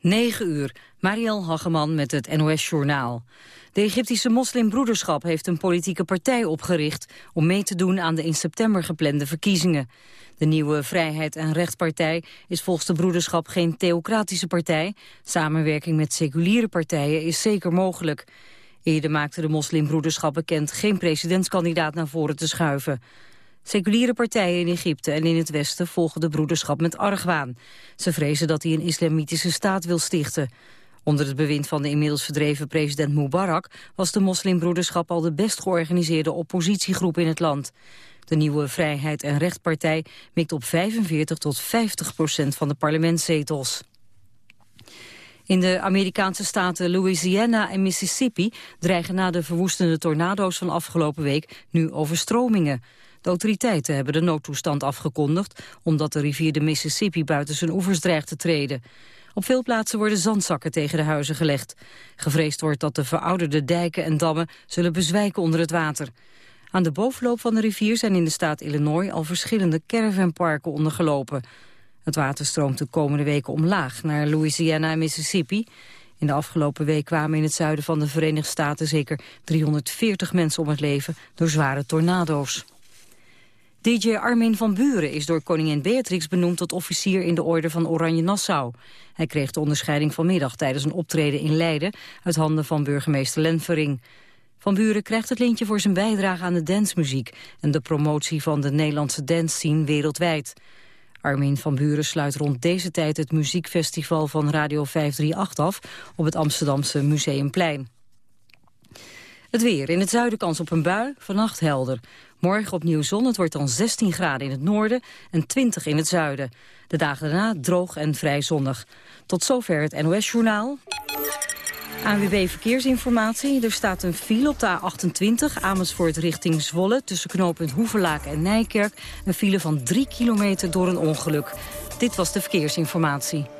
9 uur, Mariel Hageman met het NOS-journaal. De Egyptische moslimbroederschap heeft een politieke partij opgericht... om mee te doen aan de in september geplande verkiezingen. De nieuwe Vrijheid en Rechtpartij is volgens de broederschap geen theocratische partij. Samenwerking met seculiere partijen is zeker mogelijk. Eerder maakte de moslimbroederschap bekend geen presidentskandidaat naar voren te schuiven. Seculiere partijen in Egypte en in het Westen volgen de broederschap met argwaan. Ze vrezen dat hij een islamitische staat wil stichten. Onder het bewind van de inmiddels verdreven president Mubarak... was de moslimbroederschap al de best georganiseerde oppositiegroep in het land. De nieuwe Vrijheid en Rechtpartij mikt op 45 tot 50 procent van de parlementszetels. In de Amerikaanse staten Louisiana en Mississippi dreigen na de verwoestende tornado's van afgelopen week nu overstromingen. De autoriteiten hebben de noodtoestand afgekondigd... omdat de rivier de Mississippi buiten zijn oevers dreigt te treden. Op veel plaatsen worden zandzakken tegen de huizen gelegd. Gevreesd wordt dat de verouderde dijken en dammen zullen bezwijken onder het water. Aan de bovenloop van de rivier zijn in de staat Illinois al verschillende caravanparken ondergelopen. Het water stroomt de komende weken omlaag naar Louisiana en Mississippi. In de afgelopen week kwamen in het zuiden van de Verenigde Staten zeker 340 mensen om het leven door zware tornado's. DJ Armin van Buren is door koningin Beatrix benoemd tot officier in de orde van Oranje Nassau. Hij kreeg de onderscheiding vanmiddag tijdens een optreden in Leiden uit handen van burgemeester Lenvering. Van Buren krijgt het lintje voor zijn bijdrage aan de dancemuziek en de promotie van de Nederlandse dance scene wereldwijd. Armin van Buren sluit rond deze tijd het muziekfestival van Radio 538 af op het Amsterdamse Museumplein. Het weer. In het zuiden kans op een bui, vannacht helder. Morgen opnieuw zon, het wordt dan 16 graden in het noorden en 20 in het zuiden. De dagen daarna droog en vrij zonnig. Tot zover het NOS-journaal. ANWB Verkeersinformatie. Er staat een file op de A28 Amersfoort richting Zwolle... tussen knooppunt Hoevelaak en Nijkerk. Een file van 3 kilometer door een ongeluk. Dit was de verkeersinformatie.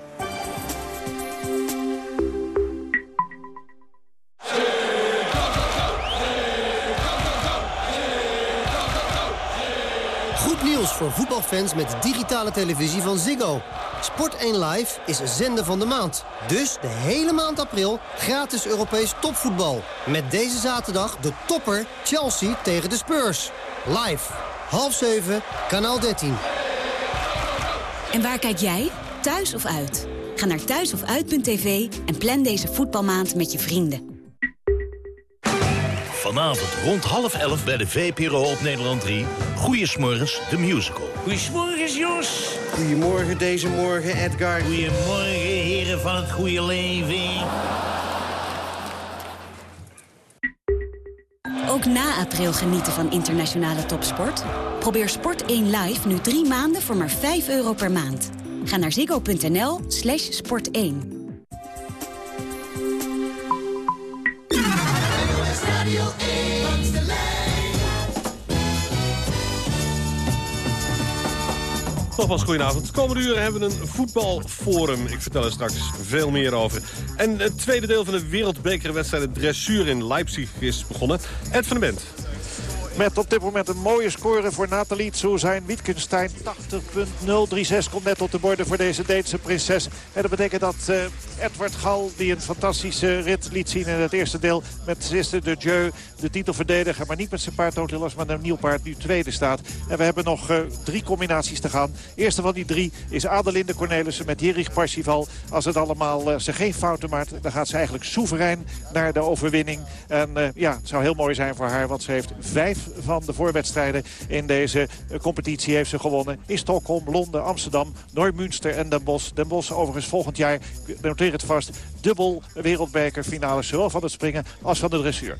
Voor voetbalfans met digitale televisie van Ziggo. Sport 1 Live is zender van de maand. Dus de hele maand april gratis Europees topvoetbal. Met deze zaterdag de topper Chelsea tegen de Spurs. Live, half 7, kanaal 13. En waar kijk jij? Thuis of uit? Ga naar thuisofuit.tv en plan deze voetbalmaand met je vrienden. Vanavond rond half elf bij de VPRO op Nederland 3. Goeiesmorgens, de musical. Goeiemorgen, Jos. Goedemorgen deze morgen, Edgar. Goedemorgen, heren van het goede leven. Ook na april genieten van internationale topsport? Probeer Sport 1 Live nu drie maanden voor maar 5 euro per maand. Ga naar ziggo.nl slash sport 1. Nogmaals, goedenavond. De komende uren hebben we een voetbalforum. Ik vertel er straks veel meer over. En het tweede deel van de wereldbekerwedstrijd dressuur in Leipzig is begonnen. Ed van den Bent. Met op dit moment een mooie score voor Nathalie zijn Wittgenstein 80.036 komt net op de borden voor deze Deense prinses. En dat betekent dat uh, Edward Gal, die een fantastische rit liet zien in het eerste deel... met Sister de Jeu, de titelverdediger, maar niet met zijn paard Totilas... maar een nieuw paard, nu tweede staat. En we hebben nog uh, drie combinaties te gaan. Eerste van die drie is Adelinde Cornelissen met Jerich Parsifal. Als het allemaal uh, ze geen fouten maakt, dan gaat ze eigenlijk soeverein naar de overwinning. En ja, het zou heel mooi zijn voor haar, want ze heeft vijf van de voorwedstrijden in deze competitie heeft ze gewonnen. In Stockholm, Londen, Amsterdam, Noord-Münster en Den Bosch. Den Bosch overigens volgend jaar, noteer het vast, dubbel wereldbekerfinale. Zowel van het springen als van de dressuur.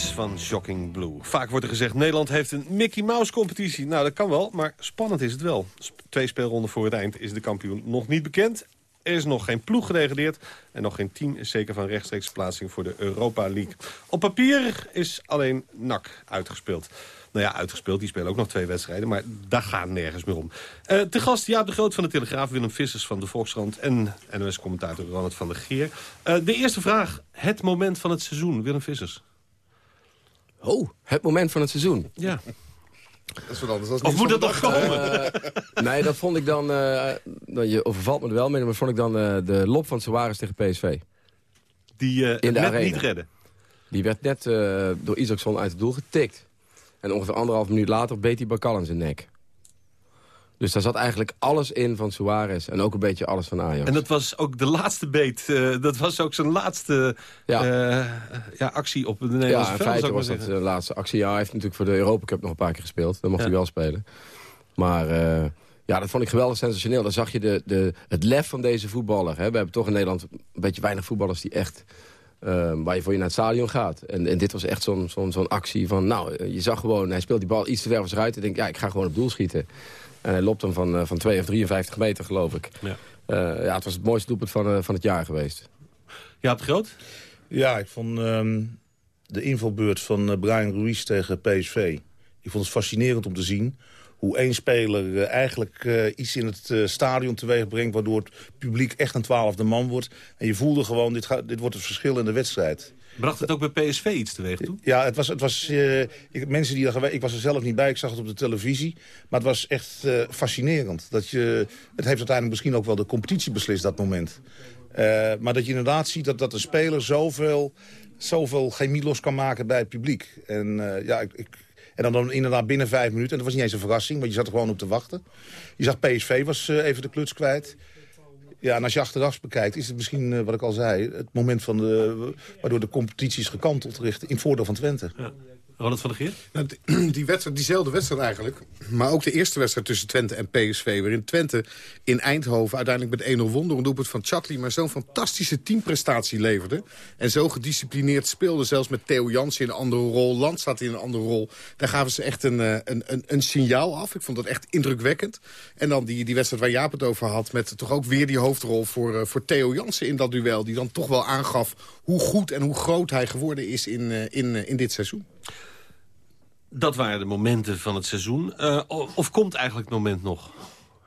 Van Shocking Blue. Vaak wordt er gezegd, Nederland heeft een Mickey Mouse competitie. Nou, dat kan wel, maar spannend is het wel. Twee speelronden voor het eind is de kampioen nog niet bekend. Er is nog geen ploeg gedegradeerd en nog geen team is zeker van rechtstreeks plaatsing voor de Europa League. Op papier is alleen NAC uitgespeeld. Nou ja, uitgespeeld, die spelen ook nog twee wedstrijden, maar daar gaat nergens meer om. Uh, te gast Jaap de Groot van de Telegraaf, Willem Vissers van de Volkskrant en NOS-commentator Ronald van der Geer. Uh, de eerste vraag, het moment van het seizoen, Willem Vissers. Oh, het moment van het seizoen. Ja. Dat is wat anders. of moet dat nog komen? Uh, nee, dat vond ik dan... Uh, je overvalt me er wel mee, maar vond ik dan uh, de lop van Suarez tegen PSV. Die in de net arena. niet redden. Die werd net door Isaacson uit het doel getikt. En ongeveer anderhalf minuut later beet hij Bakal in zijn nek. Dus daar zat eigenlijk alles in van Suarez. En ook een beetje alles van Ajax. En dat was ook de laatste beet. Uh, dat was ook zijn laatste ja. Uh, ja, actie op de Nederlandse ja, veld. in feite was dat de laatste actie. Ja, hij heeft natuurlijk voor de Europa Cup nog een paar keer gespeeld. Dan mocht ja. hij wel spelen. Maar uh, ja, dat vond ik geweldig sensationeel. Dan zag je de, de, het lef van deze voetballer. Hè. We hebben toch in Nederland een beetje weinig voetballers die echt... waar je voor je naar het stadion gaat. En, en dit was echt zo'n zo'n zo'n actie van... Nou, je zag gewoon, hij speelt die bal iets te ver van zijn uit. En denk, ja, ik ga gewoon op doel schieten. En hij loopt hem van, uh, van 2 of 53 meter, geloof ik. Ja, uh, ja het was het mooiste doelpunt van, uh, van het jaar geweest. Ja, het groot? Ja, ik vond um, de invalbeurt van Brian Ruiz tegen PSV... ik vond het fascinerend om te zien hoe één speler eigenlijk iets in het stadion teweeg brengt... waardoor het publiek echt een twaalfde man wordt. En je voelde gewoon, dit, gaat, dit wordt het verschil in de wedstrijd. Bracht het ook bij PSV iets teweeg toe? Ja, het was, het was, uh, ik, mensen die ik was er zelf niet bij, ik zag het op de televisie. Maar het was echt uh, fascinerend. Dat je, het heeft uiteindelijk misschien ook wel de competitie beslist, dat moment. Uh, maar dat je inderdaad ziet dat, dat een speler zoveel, zoveel chemie los kan maken bij het publiek. En ja, ik, ik en dan, dan inderdaad binnen vijf minuten. En dat was niet eens een verrassing, want je zat er gewoon op te wachten. Je zag PSV was even de kluts kwijt. Ja, en als je achteraf bekijkt, is het misschien, uh, wat ik al zei... het moment van de, waardoor de competitie is gekanteld richt in voordeel van Twente. Ja. Ronald van der Geer? Nou, die, wedstrijd, diezelfde wedstrijd eigenlijk. Maar ook de eerste wedstrijd tussen Twente en PSV. Waarin Twente in Eindhoven uiteindelijk met 1-0 won door een doelpunt van Chatli. Maar zo'n fantastische teamprestatie leverde. En zo gedisciplineerd speelde. Zelfs met Theo Jansen in een andere rol. Land staat in een andere rol. Daar gaven ze echt een, een, een, een signaal af. Ik vond dat echt indrukwekkend. En dan die, die wedstrijd waar Jaap het over had. Met toch ook weer die hoofdrol voor, uh, voor Theo Jansen in dat duel. Die dan toch wel aangaf hoe goed en hoe groot hij geworden is in, uh, in, in dit seizoen. Dat waren de momenten van het seizoen. Uh, of komt eigenlijk het moment nog,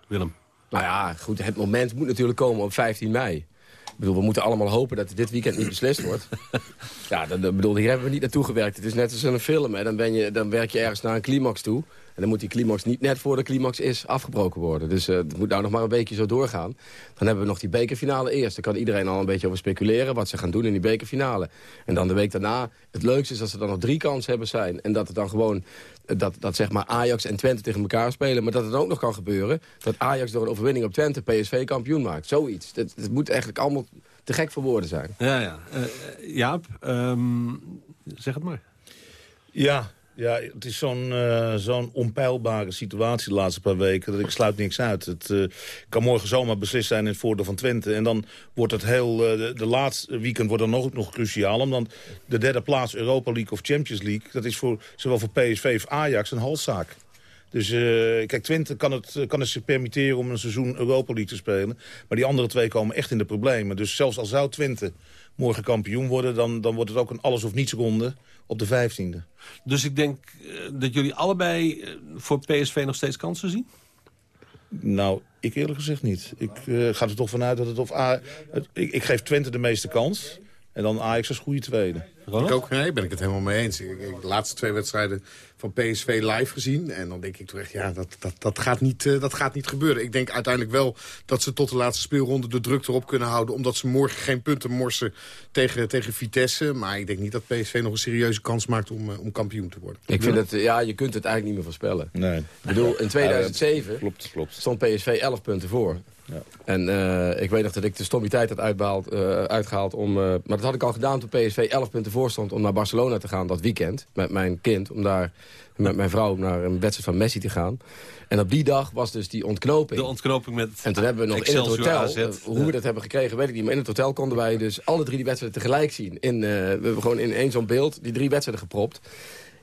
Willem? Nou ja, goed, het moment moet natuurlijk komen op 15 mei. Ik bedoel, we moeten allemaal hopen dat dit weekend niet beslist wordt. ja, dan, bedoel, hier hebben we niet naartoe gewerkt. Het is net als in een film, hè. Dan, ben je, dan werk je ergens naar een climax toe. En dan moet die climax niet net voor de climax is afgebroken worden. Dus uh, het moet nou nog maar een weekje zo doorgaan. Dan hebben we nog die bekerfinale eerst. Daar kan iedereen al een beetje over speculeren wat ze gaan doen in die bekerfinale. En dan de week daarna, het leukste is dat ze dan nog drie kansen hebben zijn. En dat het dan gewoon, dat, dat zeg maar Ajax en Twente tegen elkaar spelen. Maar dat het ook nog kan gebeuren dat Ajax door een overwinning op Twente PSV kampioen maakt. Zoiets. Het, het moet eigenlijk allemaal te gek voor woorden zijn. Ja, ja. Uh, Jaap, um, zeg het maar. Ja, ja, het is zo'n uh, zo'n onpeilbare situatie de laatste paar weken... dat ik sluit niks uit. Het uh, kan morgen zomaar beslist zijn in het voordeel van Twente. En dan wordt het heel... De, de, laatste weekend wordt dan nog, nog cruciaal. Omdat de derde plaats Europa League of Champions League... dat is voor, zowel voor PSV of Ajax een halszaak. Dus kijk, Twente kan het, kan het zich permitteren om een seizoen Europa League te spelen. Maar die andere twee komen echt in de problemen. Dus zelfs al zou Twente morgen kampioen worden... dan, dan wordt het ook een alles of niets ronde op de vijftiende. Dus ik denk dat jullie allebei voor PSV nog steeds kansen zien? Nou, ik eerlijk gezegd niet. Ik uh, ga er toch vanuit dat het of A... Het, ik, ik, geef Twente de meeste kans. En dan Ajax als goede tweede. Ik ook, nee, ben ik het helemaal mee eens. Ik, ik, de laatste twee wedstrijden van PSV live gezien. En dan denk ik toch echt, ja, dat, dat, dat, gaat niet, uh, dat gaat niet gebeuren. Ik denk uiteindelijk wel dat ze tot de laatste speelronde de druk erop kunnen houden. Omdat ze morgen geen punten morsen tegen, tegen Vitesse. Maar ik denk niet dat PSV nog een serieuze kans maakt om, uh, om kampioen te worden. Ik vind het, ja, je kunt het eigenlijk niet meer voorspellen. Nee. Ik bedoel, in 2007 ja, klopt, klopt. stond PSV 11 punten voor. Ja. En uh, ik weet nog dat ik de stommiteit had uitbehaald, uh, uitgehaald om... Uh, maar dat had ik al gedaan toen PSV 11 punten voor stond om naar Barcelona te gaan dat weekend. Met mijn kind, om daar met mijn vrouw naar een wedstrijd van Messi te gaan. En op die dag was dus die ontknoping. De ontknoping met En toen hebben we nog in het hotel, hoe we dat hebben gekregen, weet ik niet. Maar in het hotel konden wij dus alle drie die wedstrijden tegelijk zien. In, uh, we hebben gewoon in één zo'n beeld die drie wedstrijden gepropt.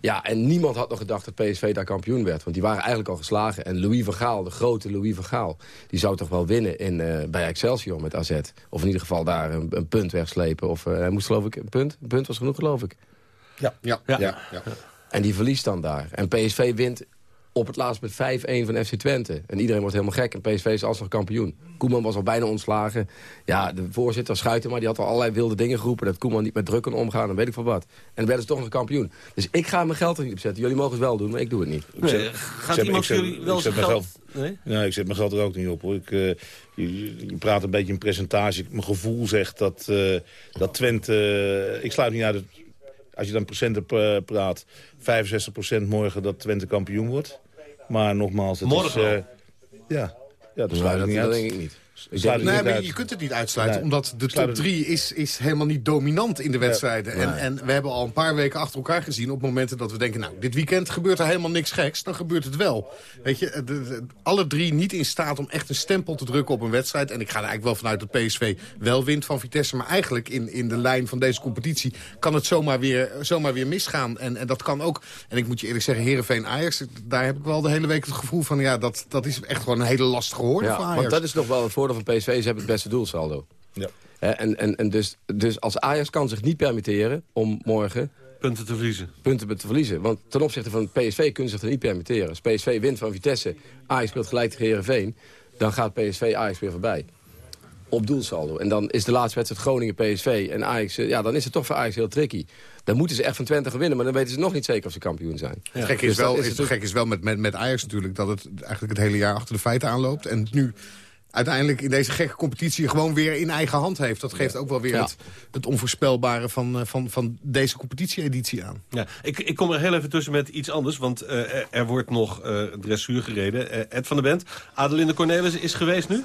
Ja, en niemand had nog gedacht dat PSV daar kampioen werd. Want die waren eigenlijk al geslagen. En Louis van Gaal, de grote Louis van Gaal... die zou toch wel winnen in, uh, bij Excelsior met AZ. Of in ieder geval daar een, een punt wegslepen. Of hij moest geloof ik een punt. Een punt was genoeg geloof ik. Ja, ja, ja. ja, ja. En die verliest dan daar. En PSV wint op het laatst met 5-1 van FC Twente. En iedereen wordt helemaal gek. En PSV is alsnog kampioen. Koeman was al bijna ontslagen. Ja, de voorzitter Schuiten, maar die had al allerlei wilde dingen geroepen... dat Koeman niet met druk kon omgaan en weet ik veel wat. En dan werden ze toch nog kampioen. Dus ik ga mijn geld er niet op zetten. Jullie mogen het wel doen, maar ik doe het niet. Nee, gaat iemand jullie wel zijn geld... geld... Nee? Ja, ik zet mijn geld er ook niet op. hoor. Ik, uh, je, je, praat een beetje in percentage. Mijn gevoel zegt dat, uh, dat Twente... Uh, ik sluit niet uit... Het, als je dan procenten praat, 65% morgen dat Twente kampioen wordt. Maar nogmaals, het morgen is... Uh, ja, ja, dat sluit dat, niet dat uit. denk ik niet. Nee, maar je kunt het niet uitsluiten, Nee. omdat de top het- 3 is, is helemaal niet dominant in de wedstrijden. Nee. En, en we hebben al een paar weken achter elkaar gezien op momenten dat we denken... nou, dit weekend gebeurt er helemaal niks geks, dan gebeurt het wel. Weet je, de- de- alle drie niet in staat om echt een stempel te drukken op een wedstrijd. En ik ga er eigenlijk wel vanuit dat PSV wel wint van Vitesse. Maar eigenlijk in, in de lijn van deze competitie kan het zomaar weer, zomaar weer misgaan. En, en dat kan ook, en ik moet je eerlijk zeggen, Heerenveen-Ajax... daar heb ik wel de hele week het gevoel van... ja, dat, dat is echt gewoon een hele lastige hoorde Ja, voor Ajax. want dat is nog wel het voordeel van PSV. Ze hebben het beste doelsaldo. Ja. En en, en dus, dus als Ajax kan zich niet permitteren om morgen punten te verliezen. punten te verliezen. Want ten opzichte van PSV kunnen ze zich er niet permitteren. Als PSV wint van Vitesse, Ajax speelt gelijk tegen Heerenveen... dan gaat PSV Ajax weer voorbij. Op doelsaldo. En dan is de laatste wedstrijd Groningen-PSV en Ajax... eh, ja, dan is het toch voor Ajax heel tricky. Dan moeten ze echt van Twente winnen... maar dan weten ze nog niet zeker of ze kampioen zijn. Het gek is Dus dat wel, is is, het- gek is wel met, met, met Ajax natuurlijk... dat het eigenlijk het hele jaar achter de feiten aanloopt. En nu uiteindelijk in deze gekke competitie gewoon weer in eigen hand heeft. Dat geeft ook wel weer Ja. het, het onvoorspelbare van, eh, van, van deze competitie-editie aan. Ja, ik, ik kom er heel even tussen met iets anders, want eh, er, er wordt nog eh, dressuur gereden. Ed van der Bent, Adelinde Cornelis is geweest nu?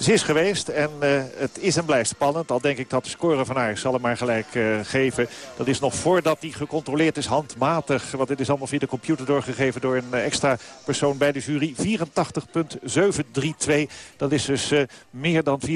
Ze is geweest en eh, het is en blijft spannend. Al denk ik dat de score van Ajax zal hem maar gelijk eh, geven. Dat is nog voordat die gecontroleerd is handmatig. Want dit is allemaal via de computer doorgegeven door een eh, extra persoon bij de jury. 84,732. Dat is dus meer dan 4%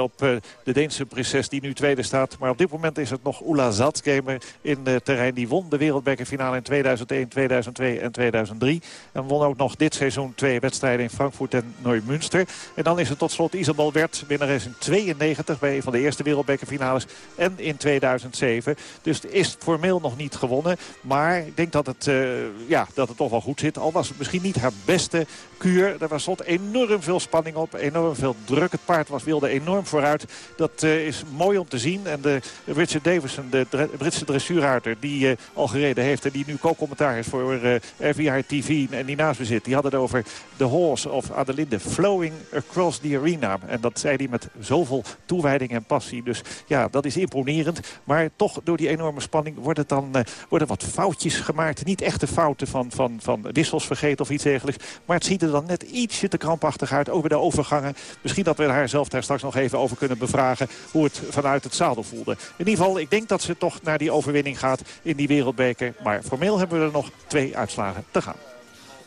op de Deense prinses die nu tweede staat. Maar op dit moment is het nog Oela Zatgamer in het terrein. Die won de wereldbekerfinale in 2001, 2002 en 2003. En won ook nog dit seizoen twee wedstrijden in Frankfurt en Neumünster. En dan is het tot slot Isabel Wert winnares in 92 bij een van de eerste wereldbekerfinales. En in 2007. Dus het is formeel nog niet gewonnen. Maar ik denk dat het, eh, ja, dat het toch wel goed zit. Al was het misschien niet haar beste kuur. Er was enorm veel spanning op. Enorm veel druk. Het paard was, wilde enorm vooruit. Dat eh, is mooi om te zien. En de Richard Davison, de Britse dressuurruiter... die eh, al gereden heeft en die nu co-commentaar is voor RVR TV... en die naast me zit, die had het over de horse of Adelinde... flowing across the arena. En dat zei hij met zoveel toewijding en passie. Dus ja, dat is imponerend. Maar toch door die enorme spanning wordt dan, eh, worden wat foutjes gemaakt. Niet echte fouten van, van, van wissels vergeten of iets dergelijks. Maar het ziet er dan net ietsje te krampachtig uit. Bij de overgangen. Misschien dat we haar zelf daar straks nog even over kunnen bevragen. Hoe het vanuit het zadel voelde. In ieder geval, ik denk dat ze toch naar die overwinning gaat in die wereldbeker. Maar formeel hebben we er nog twee uitslagen te gaan.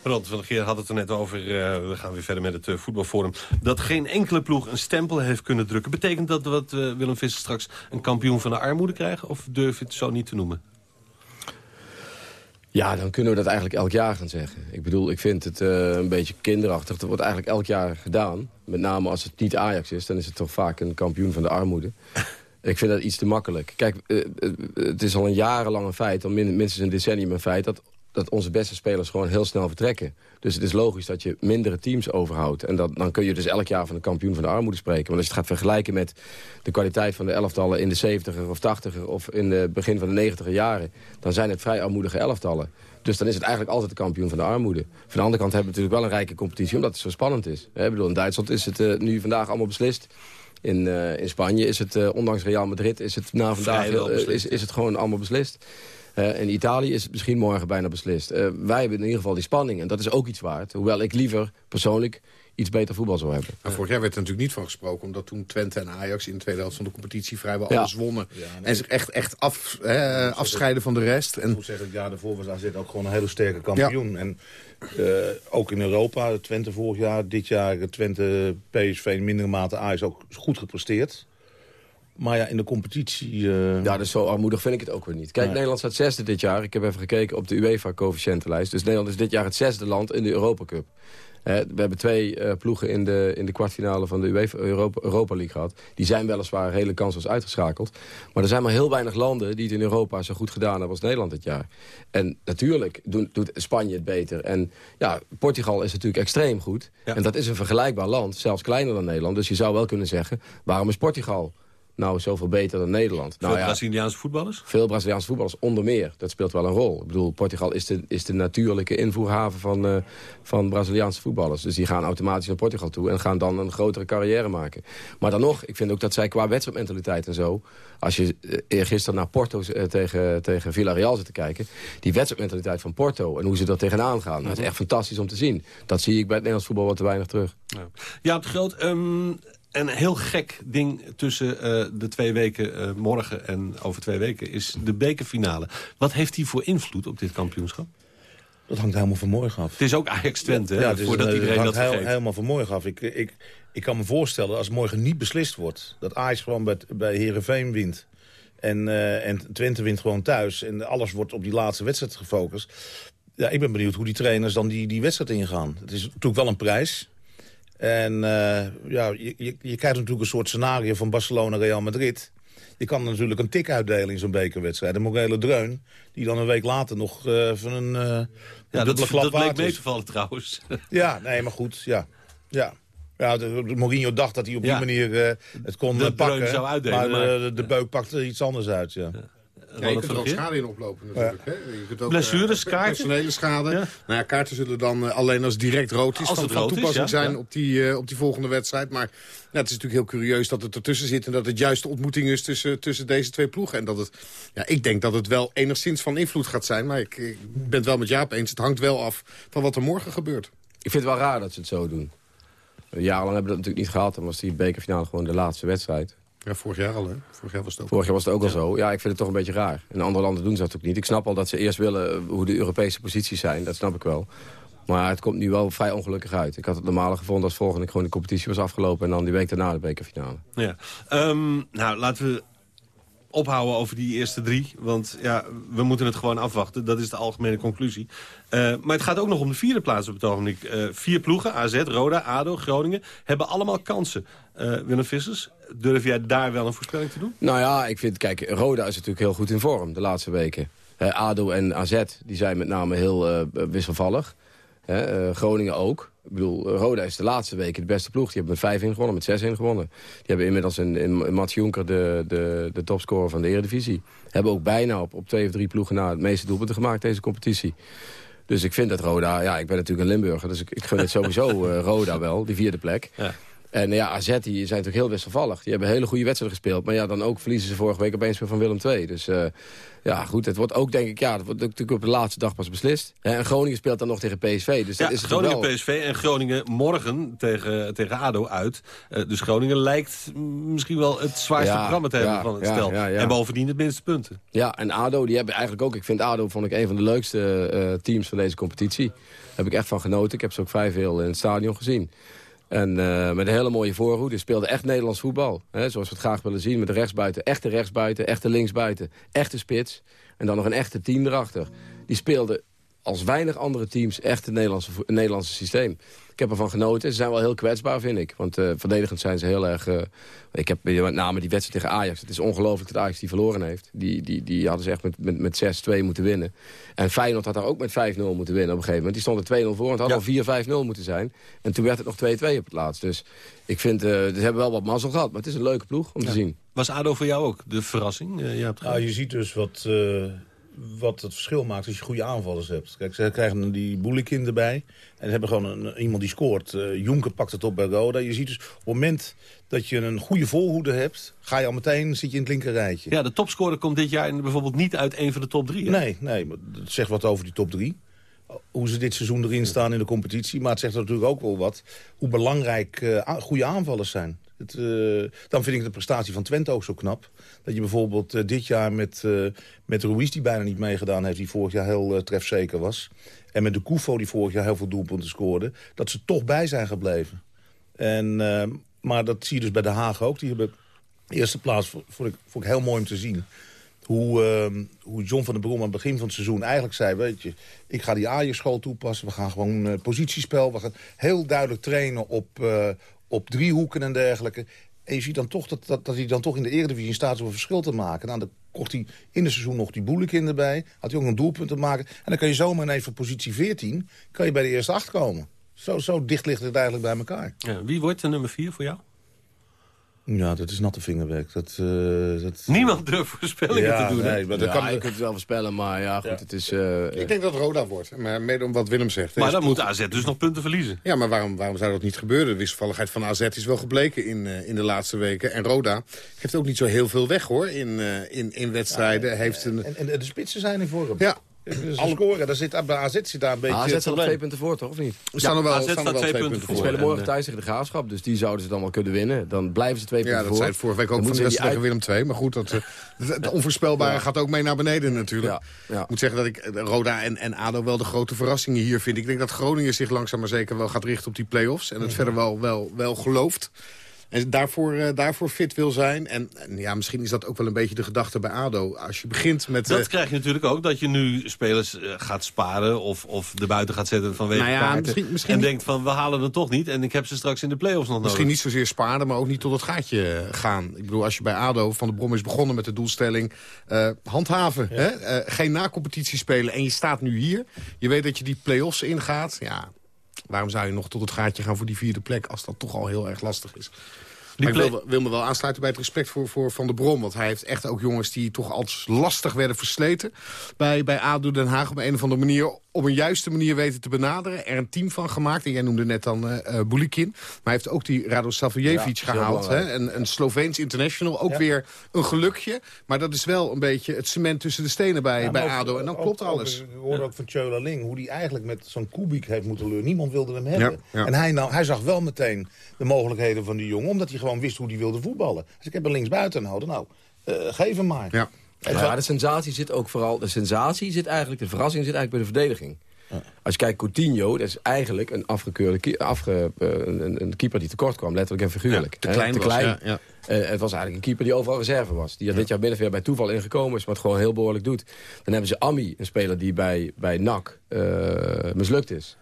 Ronald van der Geer had het er net over, eh, we gaan weer verder met het eh, voetbalforum... dat geen enkele ploeg een stempel heeft kunnen drukken. Betekent dat dat eh, Willem Visser straks een kampioen van de armoede krijgen? Of durf je het zo niet te noemen? Ja, dan kunnen we dat eigenlijk elk jaar gaan zeggen. Ik bedoel, ik vind het een beetje kinderachtig. Dat wordt eigenlijk elk jaar gedaan. Met name als het niet Ajax is, dan is het toch vaak een kampioen van de armoede. ik vind dat iets te makkelijk. Kijk, het is al een jarenlang een feit, al min- minstens een decennium een feit... dat dat onze beste spelers gewoon heel snel vertrekken. Dus het is logisch dat je mindere teams overhoudt. En dat, dan kun je dus elk jaar van de kampioen van de armoede spreken. Want als je het gaat vergelijken met de kwaliteit van de elftallen... in de 70er of 80er of in het begin van de 90er jaren... dan zijn het vrij armoedige elftallen. Dus dan is het eigenlijk altijd de kampioen van de armoede. Van de andere kant hebben we natuurlijk wel een rijke competitie... omdat het zo spannend is. Ik bedoel, in Duitsland is het eh, nu vandaag allemaal beslist... In, eh, in Spanje is het, eh, ondanks Real Madrid, is het na vandaag is, is het gewoon allemaal beslist. Eh, in Italië is het misschien morgen bijna beslist. Eh, wij hebben in ieder geval die spanning en dat is ook iets waard. Hoewel ik liever persoonlijk iets beter voetbal zou hebben. Maar vorig jaar werd er natuurlijk niet van gesproken... omdat toen Twente en Ajax in de tweede helft van de competitie vrijwel Ja. alles wonnen. nee. En zich echt, echt af, hè, afscheiden van de rest. En Ik moet zeggen, het jaar daarvoor was AZ ook gewoon een hele sterke kampioen. En eh, ook in Europa, Twente vorig jaar, dit jaar Twente, PSV in mindere mate Ajax ook goed gepresteerd. Maar ja, in de competitie... eh, Ja, dus zo armoedig vind ik het ook weer niet. Kijk. Nederland staat zesde dit jaar. Ik heb even gekeken op de UEFA-coëfficiëntenlijst. Dus Nederland is dit jaar het zesde land in de Europa Cup. We hebben twee eh, ploegen in de, in de kwartfinale van de UEFA Europa, Europa League gehad. Die zijn weliswaar hele kansloos uitgeschakeld. Maar er zijn maar heel weinig landen die het in Europa zo goed gedaan hebben als Nederland dit jaar. En natuurlijk doet Spanje het beter. En ja, Portugal is natuurlijk extreem goed. En dat is een vergelijkbaar land, zelfs kleiner dan Nederland. Dus je zou wel kunnen zeggen, waarom is Portugal nou zoveel beter dan Nederland? Veel Nou ja, Braziliaanse voetballers? veel Braziliaanse voetballers onder meer. Dat speelt wel een rol. Ik bedoel, Portugal is de, is de natuurlijke invoerhaven van, eh, van Braziliaanse voetballers. Dus die gaan automatisch naar Portugal toe en gaan dan een grotere carrière maken. Maar dan nog, ik vind ook dat zij qua wedstrijdmentaliteit en zo... als je eh, eergisteren naar Porto eh, tegen, tegen Villarreal zit te kijken... die wedstrijdmentaliteit van Porto en hoe ze er tegenaan gaan... dat is echt fantastisch om te zien. Dat zie ik bij het Nederlands voetbal wat te weinig terug. Ja, ja Groot, ehm, een heel gek ding tussen eh, de twee weken eh, morgen en over twee weken is de bekerfinale. Wat heeft die voor invloed op dit kampioenschap? Dat hangt helemaal van morgen af. Het is ook Ajax Twente, hè, Ja, is voordat een- iedereen dat hangt heel- helemaal van morgen af. Ik, ik, ik kan me voorstellen, als morgen niet beslist wordt... dat Ajax gewoon bij, bij Heerenveen wint... En, eh, en Twente wint gewoon thuis. En alles wordt op die laatste wedstrijd gefocust. Ja, ik ben benieuwd hoe die trainers dan die, die wedstrijd ingaan. Het is natuurlijk wel een prijs. En eh, ja, je, je, je krijgt natuurlijk een soort scenario van Barcelona-Real Madrid. Je kan natuurlijk een tik uitdelen in zo'n bekerwedstrijd. Een morele dreun, die dan een week later nog eh, van een, een Ja, dat, klap dat bleek waard mee te vallen trouwens. Ja, nee, maar goed, ja. Ja. Ja, de, Mourinho dacht dat hij op die Ja. manier het kon De pakken. zou uitdelen, maar, maar- de, de, de beuk pakte iets anders uit, ja. Ja, je kunt er ook schade in oplopen natuurlijk. Hè? Je kunt ook, Blessures, eh, kaarten? Personele schade. Ja. Nou ja, kaarten zullen dan eh, alleen als direct rood is Als van, rood is, toepassing ja, zijn ja. Op, die, eh, op die volgende wedstrijd. Maar ja, het is natuurlijk heel curieus dat het ertussen zit... en dat het juist de ontmoeting is tussen, tussen deze twee ploegen. En dat het, ja, ik denk dat het wel enigszins van invloed gaat zijn. Maar ik, ik ben het wel met Jaap eens. Het hangt wel af van wat er morgen gebeurt. Ik vind het wel raar dat ze het zo doen. Jarenlang hebben we dat natuurlijk niet gehad. Dan was die bekerfinale gewoon de laatste wedstrijd. Ja, vorig jaar al, hè? Vorig jaar was het ook. Vorig jaar was het ook al zo. Ja, ik vind het toch een beetje raar. In andere landen doen ze dat ook niet. Ik snap al dat ze eerst willen eh, hoe de Europese posities zijn. Dat snap ik wel. Maar het komt nu wel vrij ongelukkig uit. Ik had het normale gevonden als volgende gewoon de competitie was afgelopen... en dan die week daarna de bekerfinale. Ja. Ehm, nou, laten we ophouden over die eerste drie. Want ja, we moeten het gewoon afwachten. Dat is de algemene conclusie. Eh, maar het gaat ook nog om de vierde plaats op het ogenblik. Eh, vier ploegen, AZ, Roda, ADO, Groningen... hebben allemaal kansen. Eh, Willem Vissers, durf jij daar wel een voorspelling te doen? Nou ja, ik vind, kijk, Roda is natuurlijk heel goed in vorm de laatste weken. ADO en AZ, die zijn met name heel eh, wisselvallig. Eh, Groningen ook. Ik bedoel, Roda is de laatste weken de beste ploeg. Die hebben met 5-1 gewonnen, met 6-1 gewonnen. Die hebben inmiddels in, in Mats Jonker de, de, de topscorer van de Eredivisie. Hebben ook bijna op, op twee of drie ploegen na het meeste doelpunten gemaakt deze competitie. Dus ik vind dat Roda... Ja, ik ben natuurlijk een Limburger, dus ik, ik gun het sowieso eh, Roda wel, die vierde plek. Ja. En ja, AZ die zijn natuurlijk heel wisselvallig. Die hebben hele goede wedstrijden gespeeld. Maar ja, dan ook verliezen ze vorige week opeens weer van Willem II. Dus eh, ja, goed, het wordt ook denk ik... Ja, het wordt natuurlijk op de laatste dag pas beslist. En Groningen speelt dan nog tegen PSV. Dus Ja, dat is Groningen, wel... PSV en Groningen morgen tegen, tegen ADO uit. Eh, dus Groningen lijkt misschien wel het zwaarste Ja, programma te hebben ja, van het stel. En bovendien het minste punten. Ja, en ADO, die hebben eigenlijk ook... Ik vind ADO vond ik een van de leukste eh, teams van deze competitie. Daar heb ik echt van genoten. Ik heb ze ook vrij veel in het stadion gezien. En eh, met een hele mooie voorhoede. Speelde echt Nederlands voetbal. Hè, zoals we het graag willen zien. Met de rechtsbuiten, echte rechtsbuiten, echte linksbuiten. Echte spits. En dan nog een echte team erachter. Die speelde als weinig andere teams echt het Nederlandse, het Nederlandse systeem. Ik heb ervan genoten. Ze zijn wel heel kwetsbaar, vind ik. Want eh, verdedigend zijn ze heel erg... eh, ik heb met name die wedstrijd tegen Ajax. Het is ongelooflijk dat Ajax die verloren heeft. Die, die, die hadden ze echt met, met, met 6-2 moeten winnen. En Feyenoord had daar ook met 5-0 moeten winnen op een gegeven moment. Die stonden 2-0 voor. en Het had al 4-5-0 moeten zijn. En toen werd het nog 2-2 op het laatst. Dus ik vind, eh, ze hebben wel wat mazzel gehad. Maar het is een leuke ploeg om te zien. Was ADO voor jou ook de verrassing? Eh, Jaap? Nou, je ziet dus wat, eh, wat het verschil maakt als je goede aanvallers hebt. Kijk, ze krijgen die Boelikin erbij. En ze hebben gewoon een, iemand die scoort. Eh Jonker pakt het op bij Roda. Je ziet dus op het moment dat je een goede voorhoede hebt... ga je al meteen, zit je in het linker rijtje. Ja, de topscorer komt dit jaar bijvoorbeeld niet uit een van de top drie. hè? Nee, nee, maar dat zegt wat over die top drie. hoe ze dit seizoen erin staan in de competitie. Maar het zegt natuurlijk ook wel wat hoe belangrijk uh, goede aanvallers zijn. Uh, dan vind ik de prestatie van Twente ook zo knap. Dat je bijvoorbeeld uh, dit jaar met, uh, met Ruiz, die bijna niet meegedaan heeft... die vorig jaar heel trefzeker was... en met de Koufo, die vorig jaar heel veel doelpunten scoorde... dat ze toch bij zijn gebleven. En, maar dat zie je dus bij Den Haag ook. Die hebben de eerste plaats, vond ik, ik heel mooi om te zien hoe, hoe John van der Brom aan het begin van het seizoen eigenlijk zei... weet je, ik ga die Ajax-school toepassen, we gaan gewoon positiespel... we gaan heel duidelijk trainen op, op driehoeken en dergelijke. En je ziet dan toch dat, dat, dat hij dan toch in de Eredivisie in staat is om een verschil te maken. Nou, dan kocht hij in het seizoen nog die Boelekin erbij. Had hij ook een doelpunt te maken. En dan kan je zomaar van positie 14... kan je bij de eerste acht komen. Zo, zo dicht ligt het eigenlijk bij elkaar. Ja, wie wordt de nummer 4 voor jou? Ja, dat is natte vingerwerk. Dat, uh, dat... Niemand durft voorspellingen ja, te doen. Nee, maar dat ja, kan... je kunt het wel voorspellen, maar ja, goed, ja. het is... Uh, ik denk dat Roda wordt, maar mede om wat Willem zegt. Maar dan moet AZ dus nog punten verliezen. Ja, maar waarom, waarom zou dat niet gebeuren? De wisselvalligheid van AZ is wel gebleken in, uh, in de laatste weken. En Roda heeft ook niet zo heel veel weg, hoor, in, in, in wedstrijden. Ja, en, heeft een... en, en de spitsen zijn in vorm. Ja, dus Alle... scoren, daar zit, bij AZ zit daar een beetje... AZ staat op twee punten voor, toch? Of niet? Er staan er wel, AZ staan er wel twee, punten voor. Die spelen morgen thuis tegen de Graafschap, dus die zouden ze dan wel kunnen winnen. Dan blijven ze twee punten voor. Ja, dat zei het vorige week ook van de rest tegen Willem II. Maar goed, dat, het onvoorspelbare ja. gaat ook mee naar beneden natuurlijk. Ja. Ja. Ik moet zeggen dat ik Roda en, en ADO wel de grote verrassingen hier vind. Ik denk dat Groningen zich langzaam maar zeker wel gaat richten op die play-offs. En het verder wel, wel, wel gelooft. En daarvoor, uh, daarvoor fit wil zijn. En, en, ja, misschien is dat ook wel een beetje de gedachte bij ADO. Als je begint met... Dat uh, krijg je natuurlijk ook, dat je nu spelers uh, gaat sparen... Of, of de buiten gaat zetten vanwege nou ja, misschien, misschien En denkt van, we halen het toch niet. En ik heb ze straks in de play-offs nog Misschien nodig. niet zozeer sparen, maar ook niet tot het gaatje gaan. Ik bedoel, als je bij ADO van de Brom is begonnen met de doelstelling... handhaven, ja. hè? geen na-competitie spelen. En je staat nu hier. Je weet dat je die play-offs ingaat. Ja, waarom zou je nog tot het gaatje gaan voor die vierde plek... als dat toch al heel erg lastig is? Maar ik wil, wil, me wel aansluiten bij het respect voor, voor Van der Brom. Want hij heeft echt ook jongens die toch als lastig werden versleten... bij, bij ADO Den Haag op een of andere manier op een juiste manier weten te benaderen. Er een team van gemaakt. En jij noemde net dan uh, uh, Bulikin. Maar hij heeft ook die Rado Savljevic ja, gehaald. Hè? Een, een Sloveens international. Ook ja. weer een gelukje. Maar dat is wel een beetje het cement tussen de stenen bij, ja, bij ook, ADO. En dan klopt alles. We hoorden ook van Chola Ling hoe die eigenlijk met zo'n Kubik heeft moeten leuren. Niemand wilde hem hebben. En hij, nou, hij zag wel meteen de mogelijkheden van die jongen. Omdat hij gewoon wist hoe hij wilde voetballen. Dus ik heb er links buiten houden. Nou, uh, geef hem maar. Ja. Ja, de sensatie zit ook vooral... De sensatie zit eigenlijk, de verrassing zit eigenlijk bij de verdediging. Ja. Als je kijkt, Coutinho, dat is eigenlijk een afgekeurde afge, uh, een, een, keeper die tekort kwam, letterlijk en figuurlijk. Ja, te klein, te klein. Ja, uh, het was eigenlijk een keeper die overal reserve was. Die er dit jaar middenveer bij toeval ingekomen is, maar het gewoon heel behoorlijk doet. Dan hebben ze Ami, een speler die bij, bij NAC uh, mislukt is.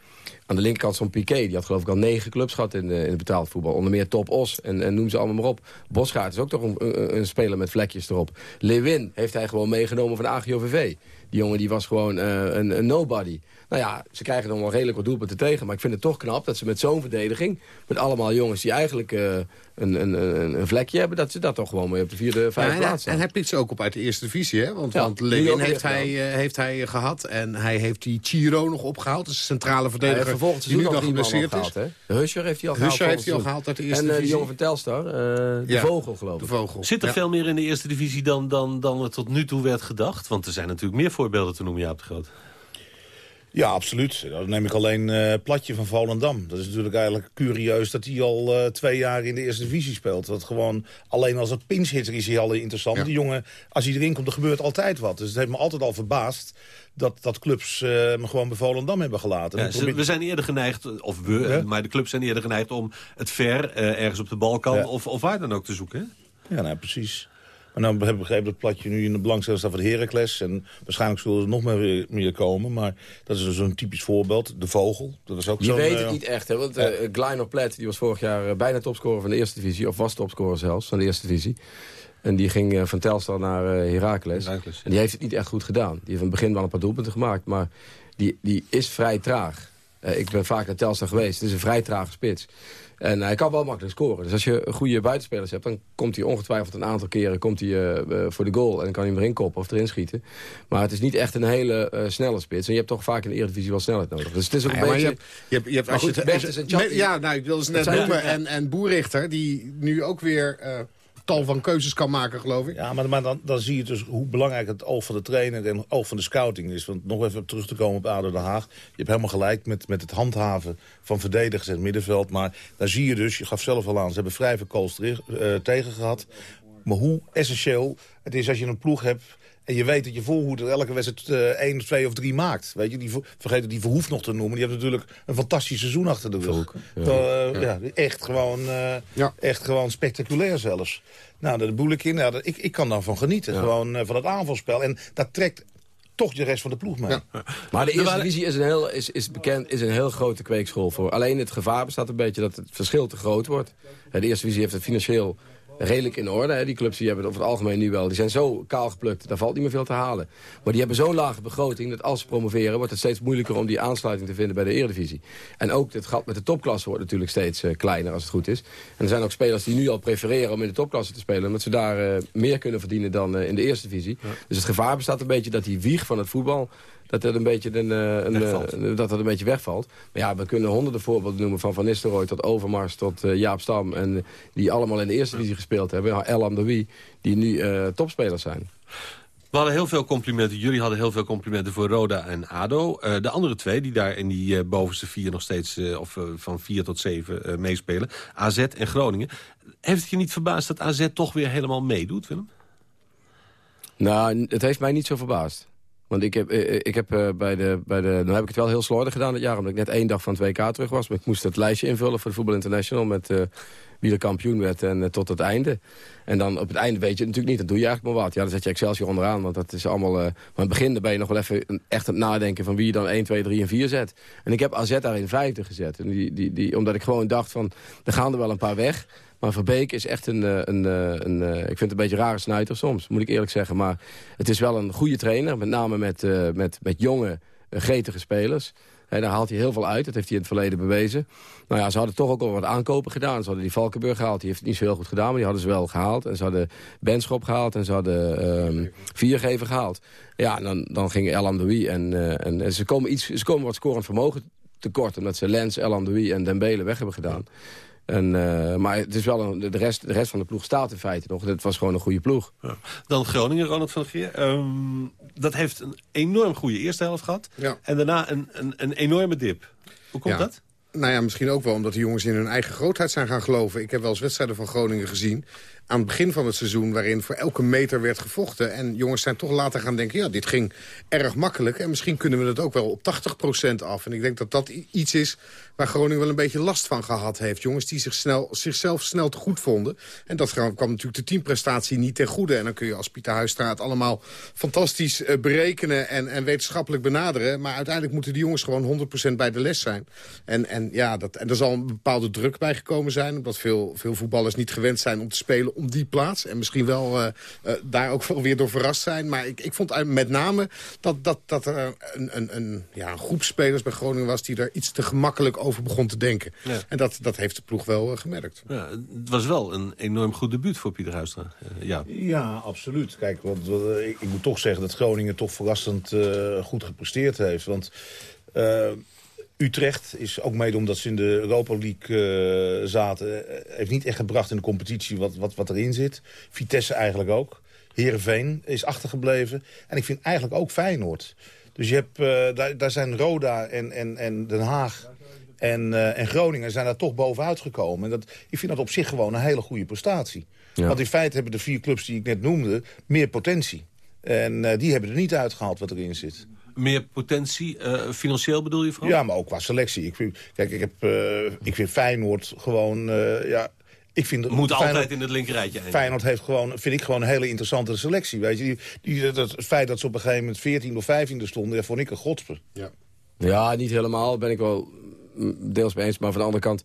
Aan de linkerkant zo'n Piqué, die had geloof ik al negen clubs gehad in, uh, in het betaald voetbal. Onder meer Top Os en, en noem ze allemaal maar op. Bosgaard is ook toch een, een, speler met vlekjes erop. Lewin heeft hij gewoon meegenomen van de AGOVV. Die jongen die was gewoon een, een nobody. Nou ja, ze krijgen dan wel redelijk wat doelpunten tegen. Maar ik vind het toch knap dat ze met zo'n verdediging... met allemaal jongens die eigenlijk uh, een, een, een, een, vlekje hebben... dat ze dat toch gewoon mee op de vierde, vijfde ja, plaats. En hij pikt ze ook op uit de eerste divisie, hè? Want, ja, want heeft hij, uh, heeft hij gehad. En hij heeft die Chiro nog opgehaald. Dus centrale verdediger ja, vervolgens die nu nog geblesseerd is. Gehaald? De Huscher heeft hij al Huscher gehaald. heeft hij al gehaald uit de eerste en, divisie. En die jongen van Telstar, de ja, Vogel geloof ik. De Vogel. Zit er veel meer in de eerste divisie dan, dan, dan er tot nu toe werd gedacht? Want er zijn natuurlijk meer voorbeelden te noemen, Jaap de Groot. Ja, absoluut. Dan neem ik alleen uh, Platje van Volendam. Dat is natuurlijk eigenlijk curieus dat hij al uh, twee jaar in de eerste divisie speelt. Dat gewoon, alleen als het pinchhitter is hij al interessant. Ja. Die jongen, als hij erin komt, er gebeurt altijd wat. Dus het heeft me altijd al verbaasd dat, dat clubs uh, me gewoon bij Volendam hebben gelaten. Ja, we zijn eerder geneigd, of we, ja? maar de clubs zijn eerder geneigd om het ver, ergens op de Balkan of, of waar dan ook te zoeken. Hè? Ja, nou precies. Maar nou heb ik begrepen dat Platje nu in de belangstelling staat van Heracles. En waarschijnlijk zullen er nog meer, meer komen. Maar dat is dus een typisch voorbeeld. De Vogel. Dat is ook Je weet het uh, niet echt. Hè? Want uh, Plet die was vorig jaar uh, bijna topscorer van de eerste divisie. Of was topscorer zelfs van de eerste divisie. En die ging van Telstar naar Heracles. Heracles. En die heeft het niet echt goed gedaan. Die heeft in het begin wel een paar doelpunten gemaakt. Maar die, die is vrij traag. Ik ben vaak naar Telstar geweest. Het is een vrij trage spits. En hij kan wel makkelijk scoren. Dus als je goede buitenspelers hebt... dan komt hij ongetwijfeld een aantal keren komt hij, uh, uh, voor de goal. En dan kan hij hem erin koppen of erin schieten. Maar het is niet echt een hele uh, snelle spits. En je hebt toch vaak in de Eredivisie wel snelheid nodig. Dus het is ook een ja, beetje... Je hebt, je hebt, je hebt, als goed, je het, als, ja, nou, ik wilde ze net noemen. En, en Boerichter, die nu ook weer tal van keuzes kan maken, geloof ik. Ja, maar, maar dan, dan zie je dus hoe belangrijk het oog van de trainer en het oog van de scouting is. Want nog even terug te komen op ADO Den Haag. Je hebt helemaal gelijk met, met het handhaven van verdedigers in het middenveld. Maar daar zie je dus, je gaf zelf al aan, ze hebben vrij veel calls uh, tegen gehad. Maar hoe essentieel het is als je een ploeg hebt en je weet dat je voorhoeder elke wedstrijd uh, één, twee of drie maakt. Weet je, die, vergeet die Verhoef nog te noemen. Die heeft natuurlijk een fantastisch seizoen achter de rug. Ja. Uh, ja. echt, gewoon, uh, ja. echt gewoon spectaculair zelfs. Nou, daar boel ik in. Nou, ik, ik kan daarvan genieten. Gewoon van het aanvalspel. En dat trekt toch de rest van de ploeg mee. Ja. Maar de eerste divisie is een, heel, is, is bekend, is een heel grote kweekschool voor. Alleen het gevaar bestaat een beetje dat het verschil te groot wordt. De eerste divisie heeft het financieel redelijk in orde. Hè. Die clubs die hebben het over het algemeen nu wel. Die zijn zo kaal geplukt, daar valt niet meer veel te halen. Maar die hebben zo'n lage begroting dat als ze promoveren... wordt het steeds moeilijker om die aansluiting te vinden bij de Eredivisie. En ook het gat met de topklasse wordt natuurlijk steeds uh, kleiner als het goed is. En er zijn ook spelers die nu al prefereren om in de topklasse te spelen... omdat ze daar uh, meer kunnen verdienen dan uh, in de Eerste Divisie. Dus het gevaar bestaat een beetje dat die wieg van het voetbal dat het een beetje, een, een, een, dat het een beetje wegvalt. Maar ja, we kunnen honderden voorbeelden noemen... van Van Nistelrooy tot Overmars tot uh, Jaap Stam... en die allemaal in de eerste divisie gespeeld hebben. El Amdoui, die nu uh, topspelers zijn. We hadden heel veel complimenten. Jullie hadden heel veel complimenten voor Roda en ADO. Uh, de andere twee, die daar in die uh, bovenste vier nog steeds... Uh, of van vier tot zeven meespelen. AZ en Groningen. Heeft het je niet verbaasd dat AZ toch weer helemaal meedoet, Willem? Nou, het heeft mij niet zo verbaasd. Want ik heb, eh, ik heb uh, bij, de, bij de... Nou heb ik het wel heel slordig gedaan dit jaar... omdat ik net één dag van 2K terug was. Maar ik moest het lijstje invullen voor de Voetbal International... met wie de kampioen werd en tot het einde. En dan op het einde weet je het natuurlijk niet. Dan doe je eigenlijk maar wat. Ja, dan zet je Excelsior onderaan. Want dat is allemaal... maar aan het begin ben je nog wel even echt aan het nadenken... van wie je dan 1, 2, 3 en 4 zet. En ik heb AZ daar in vijfde gezet. En die, die, die, omdat ik gewoon dacht van... er gaan er wel een paar weg... Maar Verbeek is echt een, een, een, een, ik vind het een beetje rare snuiter soms, moet ik eerlijk zeggen. Maar het is wel een goede trainer, met name met, met, met jonge, gretige spelers. He, daar haalt hij heel veel uit, dat heeft hij in het verleden bewezen. Nou ja, ze hadden toch ook al wat aankopen gedaan. Ze hadden die Valkenburg gehaald, die heeft het niet zo heel goed gedaan... maar die hadden ze wel gehaald. En ze hadden Benschop gehaald en ze hadden um, Viergever gehaald. Ja, en dan, dan ging El Amdoui en, en, en, ze, komen iets, ze komen wat scorend vermogen tekort... omdat ze Lens, El Amdoui en Dembele weg hebben gedaan. En, uh, maar het is wel een, de, rest, de rest van de ploeg staat in feite nog. Het was gewoon een goede ploeg. Ja. Dan Groningen, Ronald van Geer. Um, dat heeft een enorm goede eerste helft gehad. Ja. En daarna een, een, een enorme dip. Hoe komt ja. dat? Nou ja, misschien ook wel omdat de jongens in hun eigen grootheid zijn gaan geloven. Ik heb wel eens wedstrijden van Groningen gezien aan het begin van het seizoen... waarin voor elke meter werd gevochten. En jongens zijn toch later gaan denken... ja, dit ging erg makkelijk en misschien kunnen we het ook wel op 80% af. En ik denk dat dat iets is waar Groningen wel een beetje last van gehad heeft. Jongens die zich snel, zichzelf snel te goed vonden. En dat kwam natuurlijk de teamprestatie niet ten goede. En dan kun je als Pieter Huisstraat allemaal fantastisch uh, berekenen... En, en wetenschappelijk benaderen. Maar uiteindelijk moeten die jongens gewoon 100% bij de les zijn. En, en ja, dat, en er zal een bepaalde druk bij gekomen zijn... omdat veel, veel voetballers niet gewend zijn om te spelen om die plaats. En misschien wel uh, uh, daar ook wel weer door verrast zijn. Maar ik, ik vond met name dat, dat, dat er een, een, een, ja, een groep spelers bij Groningen was... die er iets te gemakkelijk over begon te denken. Ja. En dat, dat heeft de ploeg wel uh, gemerkt. Ja, het was wel een enorm goed debuut voor Pieter Huistra. ja. ja, absoluut. Kijk, want, ik, ik, moet toch zeggen dat Groningen toch verrassend goed gepresteerd heeft. Want... Utrecht is ook mede omdat ze in de Europa League uh, zaten... heeft niet echt gebracht in de competitie wat, wat, wat erin zit. Vitesse eigenlijk ook. Heerenveen is achtergebleven. En ik vind eigenlijk ook Feyenoord. Dus je hebt, uh, daar, daar zijn Roda en, en, en Den Haag en, uh, en Groningen zijn daar toch bovenuit gekomen. En dat, ik vind dat op zich gewoon een hele goede prestatie. Ja. Want in feite hebben de vier clubs die ik net noemde meer potentie. En die hebben er niet uitgehaald wat erin zit meer potentie, uh, financieel bedoel je vooral? Ja, maar ook qua selectie. Ik vind, kijk, ik, heb, uh, ik vind Feyenoord gewoon... Uh, ja, ik vind, Moet Feyenoord, altijd in het linkerrijtje eindigen. Feyenoord heeft gewoon, vind ik gewoon een hele interessante selectie. Weet je? Die, die, dat, het feit dat ze op een gegeven moment 14 of 15e stonden, vond ik een godsper. Ja. ja, niet helemaal. Ben ik wel deels mee eens. Maar van de andere kant...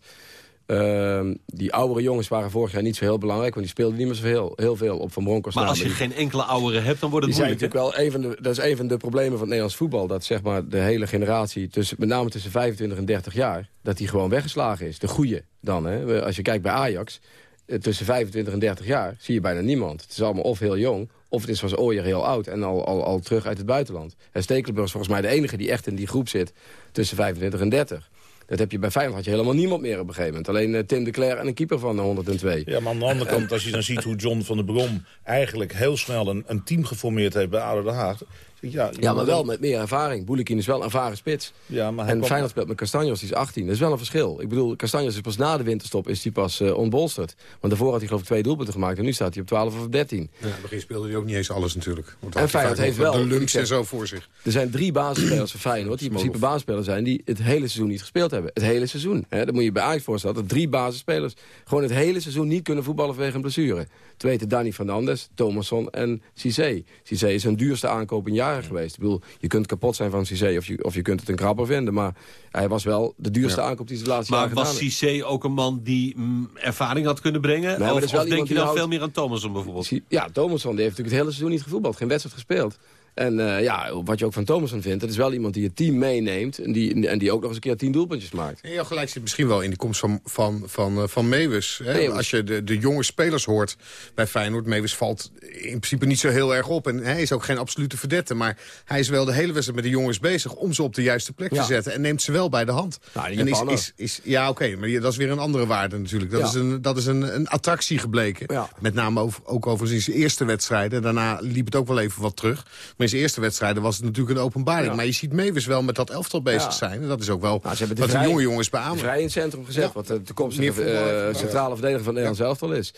Uh, die oudere jongens waren vorig jaar niet zo heel belangrijk... want die speelden niet meer zo heel, heel veel op Van Bronckhorst. Maar als je geen enkele ouderen hebt, dan wordt het moeilijk. Natuurlijk wel van de, dat is een van de problemen van het Nederlands voetbal... dat zeg maar, de hele generatie, tussen, met name tussen 25 en 30 jaar... dat die gewoon weggeslagen is. De goede dan. Hè. Als je kijkt bij Ajax, eh, tussen 25 en 30 jaar... zie je bijna niemand. Het is allemaal of heel jong... of het is zoals Ooyer heel oud en al, al, al terug uit het buitenland. En Stekelenburg is volgens mij de enige die echt in die groep zit... tussen 25 en 30. Dat heb je bij Feyenoord had je helemaal niemand meer op een gegeven moment. Alleen uh, Tim de Cler en een keeper van 102. Ja, maar aan de andere kant, als je dan ziet hoe John van der Brom... eigenlijk heel snel een, een team geformeerd heeft bij ADO Den Haag... Ja, ja, maar wel met meer ervaring. Boulekin is wel een ervaren spits. Ja, maar en Feyenoord speelt met Castanjos, die is 18. Dat is wel een verschil. Ik bedoel, Castanjos is pas na de winterstop is hij pas uh, onbolsterd. Want daarvoor had hij geloof ik twee doelpunten gemaakt. En nu staat hij op 12 of 13. Ja, in het begin speelde hij ook niet eens alles natuurlijk. Want en Feyenoord heeft wel... De lunch en zo voor zich. Er zijn drie basisspelers van Feyenoord die in principe basisspelers zijn... die het hele seizoen niet gespeeld hebben. Het hele seizoen. Hè? Dat moet je bij Ajax voorstellen. Dat drie basisspelers gewoon het hele seizoen niet kunnen voetballen vanwege een blessure. Twee weten Danny Fernandes, Thomasson en Cissé. Cissé is een duurste aankoop in jaren geweest. Ik bedoel, je kunt kapot zijn van Cissé of je, of je kunt het een krabber vinden. Maar hij was wel de duurste aankoop die ze de laatste maar jaren gedaan Maar was Cissé ook een man die mm, ervaring had kunnen brengen? Nee, of, of denk je dan veel meer aan Thomasson bijvoorbeeld? Ja, Thomasson die heeft natuurlijk het hele seizoen niet gevoetbald. Geen wedstrijd gespeeld. En uh, ja, wat je ook van Thomason vindt, dat is wel iemand die het team meeneemt... en die, en die ook nog eens een keer tien doelpuntjes maakt. En ja, gelijk zit misschien wel in de komst van, van, van, uh, van. Hè? Als je de, de jonge spelers hoort bij Feyenoord... Meeuwis valt in principe niet zo heel erg op. En hij is ook geen absolute verdette. Maar hij is wel de hele wedstrijd met de jongens bezig... om ze op de juiste plek te zetten. En neemt ze wel bij de hand. Nou, en is, is, is, ja, oké, maar dat is weer een andere waarde natuurlijk. Dat is, een, dat is een, een attractie gebleken. Met name over, ook over zijn eerste wedstrijden. Daarna liep het ook wel even wat terug. Maar zijn eerste wedstrijden was het natuurlijk een openbaring. Maar je ziet Mewis wel met dat elftal bezig zijn. En dat is ook wel nou, ze hebben de wat de jonge jongens beamen. Vrij in het centrum gezet, wat de toekomstige uh, centrale verdediger van Nederland elftal is.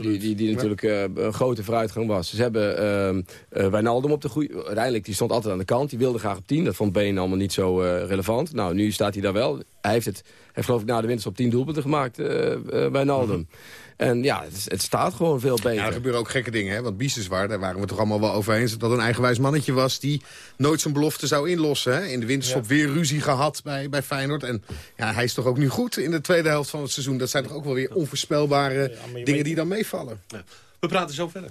die, die, die natuurlijk uh, een grote vooruitgang was. Ze hebben uh, Wijnaldum op de goede... Uiteindelijk, die stond altijd aan de kant. Die wilde graag op 10. Dat vond Been allemaal niet zo relevant. Nou, nu staat hij daar wel. Hij heeft het, heeft geloof ik na de winst op 10 doelpunten gemaakt, Wijnaldum. Mm en ja, het, het, staat gewoon veel beter. Ja, er gebeuren ook gekke dingen. Hè? Want Biesenswaar, daar waren we toch allemaal wel over eens... dat een eigenwijs mannetje was die nooit zijn belofte zou inlossen. Hè? In de winterstop ja. weer ruzie gehad bij, bij Feyenoord. En ja, hij is toch ook nu goed in de tweede helft van het seizoen. Dat zijn toch ook wel weer onvoorspelbare dingen die dan meevallen. We praten zo verder.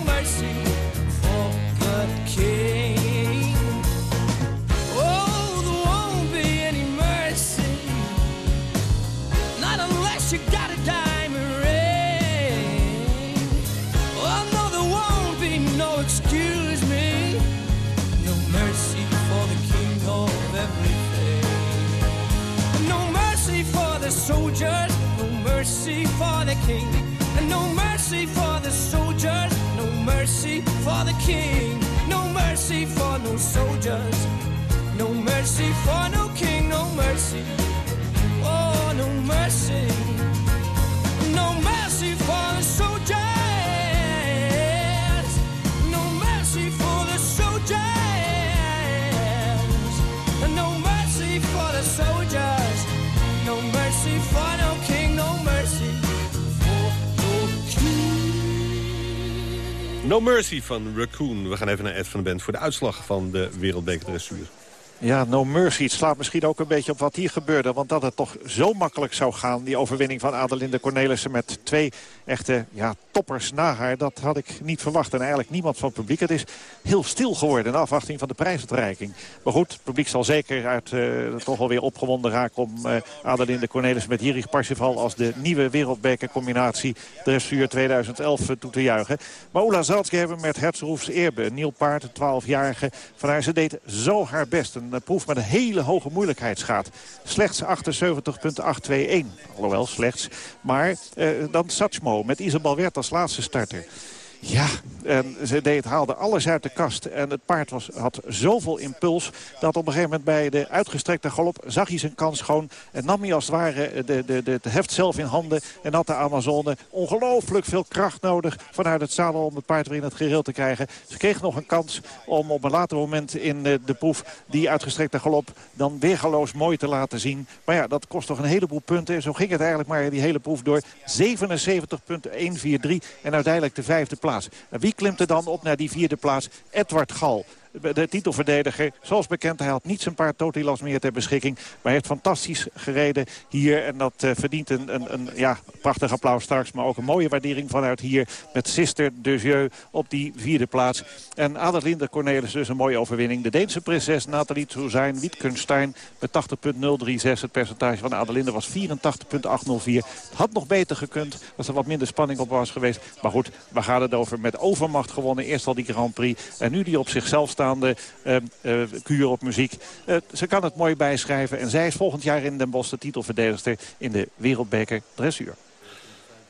tears. No Mercy van Raccoon. We gaan even naar Ed van de Bent voor de uitslag van de Wereldbeker Dressuur. Ja, no mercy. Het slaat misschien ook een beetje op wat hier gebeurde. Want dat het toch zo makkelijk zou gaan, die overwinning van Adelinde Cornelissen... met twee echte ja, toppers na haar, dat had ik niet verwacht. En eigenlijk niemand van het publiek. Het is heel stil geworden in afwachting van de prijsuitreiking. Maar goed, het publiek zal zeker uit, uh, toch wel weer opgewonden raken... om uh, Adelinde Cornelissen met Jirig Parsifal als de nieuwe wereldbekercombinatie... Dressur 2011 uh, toe te juichen. Maar Ola Zaltje hebben met Hertzroefs Eerbe. Nieuw paard, een 12-jarige. Van haar, ze deed zo haar best. Een proef met een hele hoge moeilijkheidsgraad. Slechts 78,821. Alhoewel, slechts. Maar uh, dan Satchmo met Isabel Wert als laatste starter. Ja, en ze deed, haalde alles uit de kast. En het paard was, had zoveel impuls dat op een gegeven moment bij de uitgestrekte galop zag hij zijn kans gewoon. En nam hij als het ware de, de, de, heft zelf in handen. En had de Amazone ongelooflijk veel kracht nodig vanuit het zadel om het paard weer in het gereel te krijgen. Ze kreeg nog een kans om op een later moment in de, de proef die uitgestrekte galop dan weergaloos mooi te laten zien. Maar ja, dat kost toch een heleboel punten. Zo ging het eigenlijk maar die hele proef door. 77,143 en uiteindelijk de vijfde plaats. En wie klimt er dan op naar die vierde plaats? Edward Gal de titelverdediger. Zoals bekend, hij had niet zijn paar Totilas meer ter beschikking. Maar hij heeft fantastisch gereden hier. En dat uh, verdient een, een, een ja, prachtig applaus straks. Maar ook een mooie waardering vanuit hier. Met Sister de op die vierde plaats. En Adelinde Cornelis dus een mooie overwinning. De Deense prinses Nathalie Troezijn Wittgenstein met 80.036. Het percentage van Adelinde was 84.804. Het had nog beter gekund als er wat minder spanning op was geweest. Maar goed, we gaan het over met overmacht gewonnen. Eerst al die Grand Prix. En nu die op zichzelf staat aanstaande uh, uh, kuur op muziek. Uh, ze kan het mooi bijschrijven. En zij is volgend jaar in Den Bosch de titelverdedigster in de Wereldbeker Dressuur.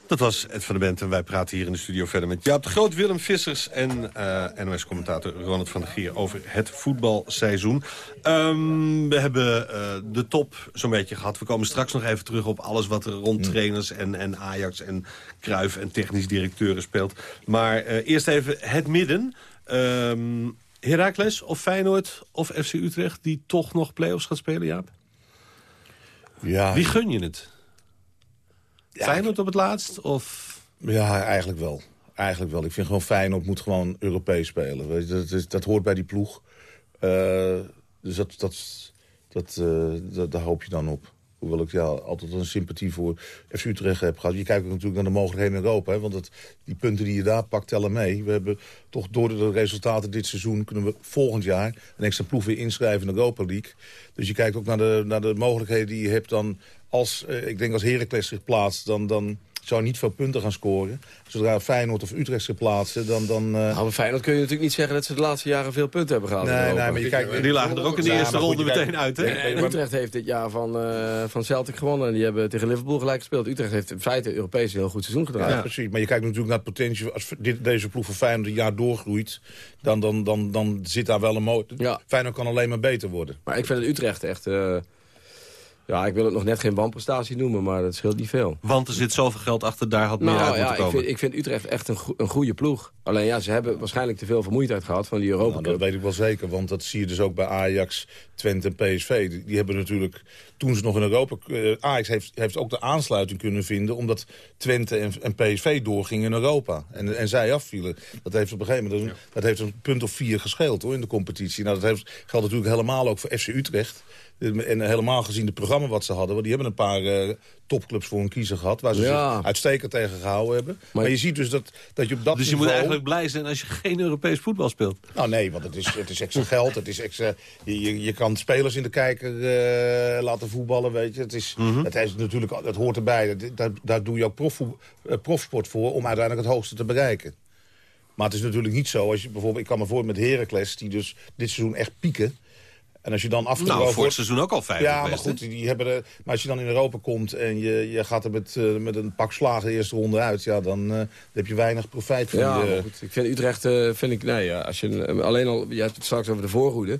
Dat was Ed van de Bent en wij praten hier in de studio verder met Jaap de Groot, Willem Vissers en uh, NOS-commentator Ronald van der Gier over het voetbalseizoen. Um, we hebben uh, de top zo'n beetje gehad. We komen straks nog even terug op alles wat er rond trainers en, en Ajax en Kruif en technisch directeuren speelt. Maar uh, eerst even het midden. Um, Heracles of Feyenoord of FC Utrecht... die toch nog play-offs gaat spelen, Jaap? Ja. Wie gun je het? Ja, Feyenoord op het laatst? Of... Ja, eigenlijk wel. Eigenlijk wel. Ik vind gewoon Feyenoord moet gewoon Europees spelen. Weet je, dat, dat, hoort bij die ploeg. Uh, dus dat, dat, dat, uh, dat, daar hoop je dan op. Hoewel ik ja, altijd een sympathie voor FC Utrecht heb gehad. Je kijkt ook natuurlijk naar de mogelijkheden in Europa. Hè, want het, die punten die je daar pakt tellen mee. We hebben toch door de resultaten dit seizoen... kunnen we volgend jaar een extra ploeg weer inschrijven in de Europa League. Dus je kijkt ook naar de, naar de mogelijkheden die je hebt dan... als, eh, ik denk als Heracles zich plaatst, dan... dan zou niet veel punten gaan scoren. Zodra Feyenoord of Utrecht zich plaatsen, dan... dan uh... nou, Feyenoord kun je natuurlijk niet zeggen dat ze de laatste jaren veel punten hebben gehaald. Nee, nee maar je kijkt, die lagen er ook in de eerste ronde meteen uit. Hè? En, en Utrecht heeft dit jaar van, uh, van Celtic gewonnen. En die hebben tegen Liverpool gelijk gespeeld. Utrecht heeft in feite Europees een heel goed seizoen gedraaid. Ja, precies. Maar je kijkt natuurlijk naar het potentie. Als dit, deze ploeg van Feyenoord een jaar doorgroeit, dan, dan, dan, dan zit daar wel een motor. Ja. Feyenoord kan alleen maar beter worden. Maar ik vind het Utrecht echt... Uh, ja, ik wil het nog net geen wanprestatie noemen, maar dat scheelt niet veel. Want er zit zoveel geld achter, daar had meer nou, uit ja, moeten komen. Ik vind, ik vind Utrecht echt een, go een goede ploeg. Alleen ja, ze hebben waarschijnlijk te veel vermoeidheid gehad van die Europa nou, Dat weet ik wel zeker, want dat zie je dus ook bij Ajax, Twente en PSV. Die, die hebben natuurlijk, toen ze nog in Europa... Uh, Ajax heeft, heeft ook de aansluiting kunnen vinden... omdat Twente en, en PSV doorgingen in Europa. En, en zij afvielen. Dat heeft op een gegeven moment ja. dat heeft een punt of vier gescheeld hoor, in de competitie. Nou, dat heeft, geldt natuurlijk helemaal ook voor FC Utrecht... En helemaal gezien het programma wat ze hadden. Want die hebben een paar uh, topclubs voor hun kiezer gehad. Waar ze ja. zich uitstekend tegen gehouden hebben. Maar, maar, je ziet dus dat, dat je op dat Dus je moet eigenlijk blij zijn als je geen Europees voetbal speelt. Nou nee, want het is, het is extra geld. Het is extra, je, je, je kan spelers in de kijker uh, laten voetballen. Weet je. Het, is, mm -hmm. het, is natuurlijk, dat hoort erbij. Dat, daar, daar doe je ook prof, uh, profsport voor om uiteindelijk het hoogste te bereiken. Maar het is natuurlijk niet zo. Als je bijvoorbeeld, ik kan me voor met Heracles, die dus dit seizoen echt pieken... En als je dan af Nou, voor het seizoen ook al vijf. Ja, maar goed, die hebben er, maar als je dan in Europa komt en je, je gaat er met, uh, met een pak slagen de eerste ronde uit, ja, dan, uh, dan heb je weinig profijt van. Ja, je, goed. Ik vind Utrecht, uh, vind ik, nee, ja, als je alleen al, je hebt het straks over de voorhoede.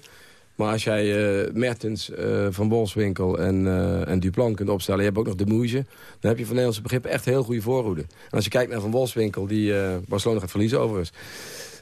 Maar als jij uh, Mertens, uh, Van Bolswinkel en, uh, en Duplan kunt opstellen... je hebt ook nog de Moege... dan heb je van Nederlandse begrip echt heel goede voorhoede. En als je kijkt naar Van Bolswinkel, die Barcelona gaat verliezen overigens...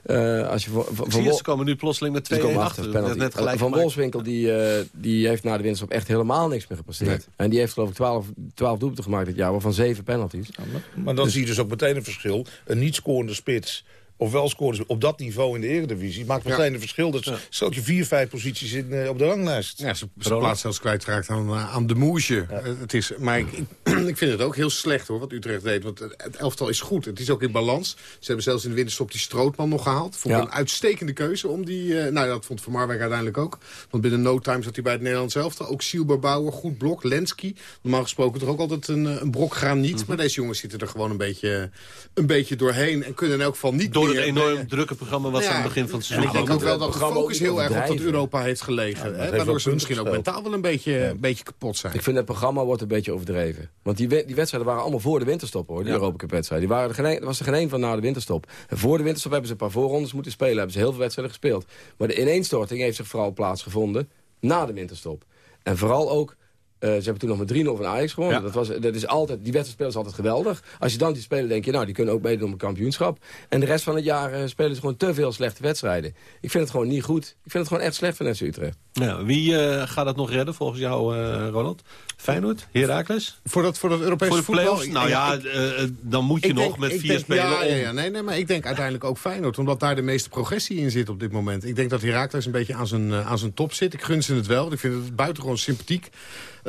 Uh, als je van, van, van ze komen nu plotseling met twee achter. Net, net van Wolfswinkel die, uh, die heeft na de winst op echt helemaal niks meer gepresteerd. Nee. En die heeft geloof ik 12, 12 doelpunten gemaakt dit jaar, waarvan zeven penalties. Maar dan dus, zie je dus ook meteen een verschil. Een niet scorende spits ofwel scoren ze op dat niveau in de eredivisie. Maakt wel Ja. kleine verschil. Dus stelt je vier, vijf posities in, eh, op de ranglijst. Ja, ze, ze plaats zelfs kwijtraakt aan, eh, aan de moesje. Eh, Het is, maar ik, ik, vind het ook heel slecht hoor, wat Utrecht deed. Want het elftal is goed. Het is ook in balans. Ze hebben zelfs in de winterstop die Strootman nog gehaald. Vond ik een uitstekende keuze om die... eh, nou, dat vond Van Marwijk uiteindelijk ook. Want binnen no time zat hij bij het Nederlands elftal. Ook Sielberbouwer, goed blok. Lenski. Normaal gesproken toch ook altijd een, een brok graniet. Mhm. Maar deze jongens zitten er gewoon een beetje, een beetje doorheen. En kunnen in elk geval niet Door meer... het enorm drukke programma wat ze aan het begin van het En seizoen ik denk hadden. ook wel dat de focus heel erg op dat. Europa heeft gelegen. waardoor ze misschien ook mentaal wel een beetje, een beetje kapot zijn. Ik vind het programma wordt een beetje overdreven. Want die, we- die wedstrijden waren allemaal voor de winterstop, hoor. Die Europa Cup wedstrijden. Die waren er geen, een- er was er geen één van na de winterstop. En voor de winterstop hebben ze een paar voorrondes moeten spelen. Hebben ze heel veel wedstrijden gespeeld. Maar de ineenstorting heeft zich vooral plaatsgevonden na de winterstop. En vooral ook... eh, ze hebben toen nog met 3-0 van Ajax gewonnen. Ja. Dat was, dat is altijd, die wedstrijd spelen ze altijd geweldig. Als je dan die spelen, denk je, nou, die kunnen ook meedoen om een kampioenschap. En de rest van het jaar eh, spelen ze gewoon te veel slechte wedstrijden. Ik vind het gewoon niet goed. Ik vind het gewoon echt slecht van FC Utrecht. Ja, wie eh, gaat dat nog redden volgens jou, eh, Ronald? Feyenoord? Heracles? Voor dat, voor dat Europese Voor de voetbal? Nou ik- ja, ik- dan moet je nog denk- met vier denk- spelen ja, om. ja, ja, nee, nee, maar ik denk uiteindelijk ook Feyenoord. Omdat daar de meeste progressie in zit op dit moment. Ik denk dat Heracles een beetje aan zijn, aan zijn top zit. Ik gun ze het wel. Ik vind het buitengewoon sympathiek.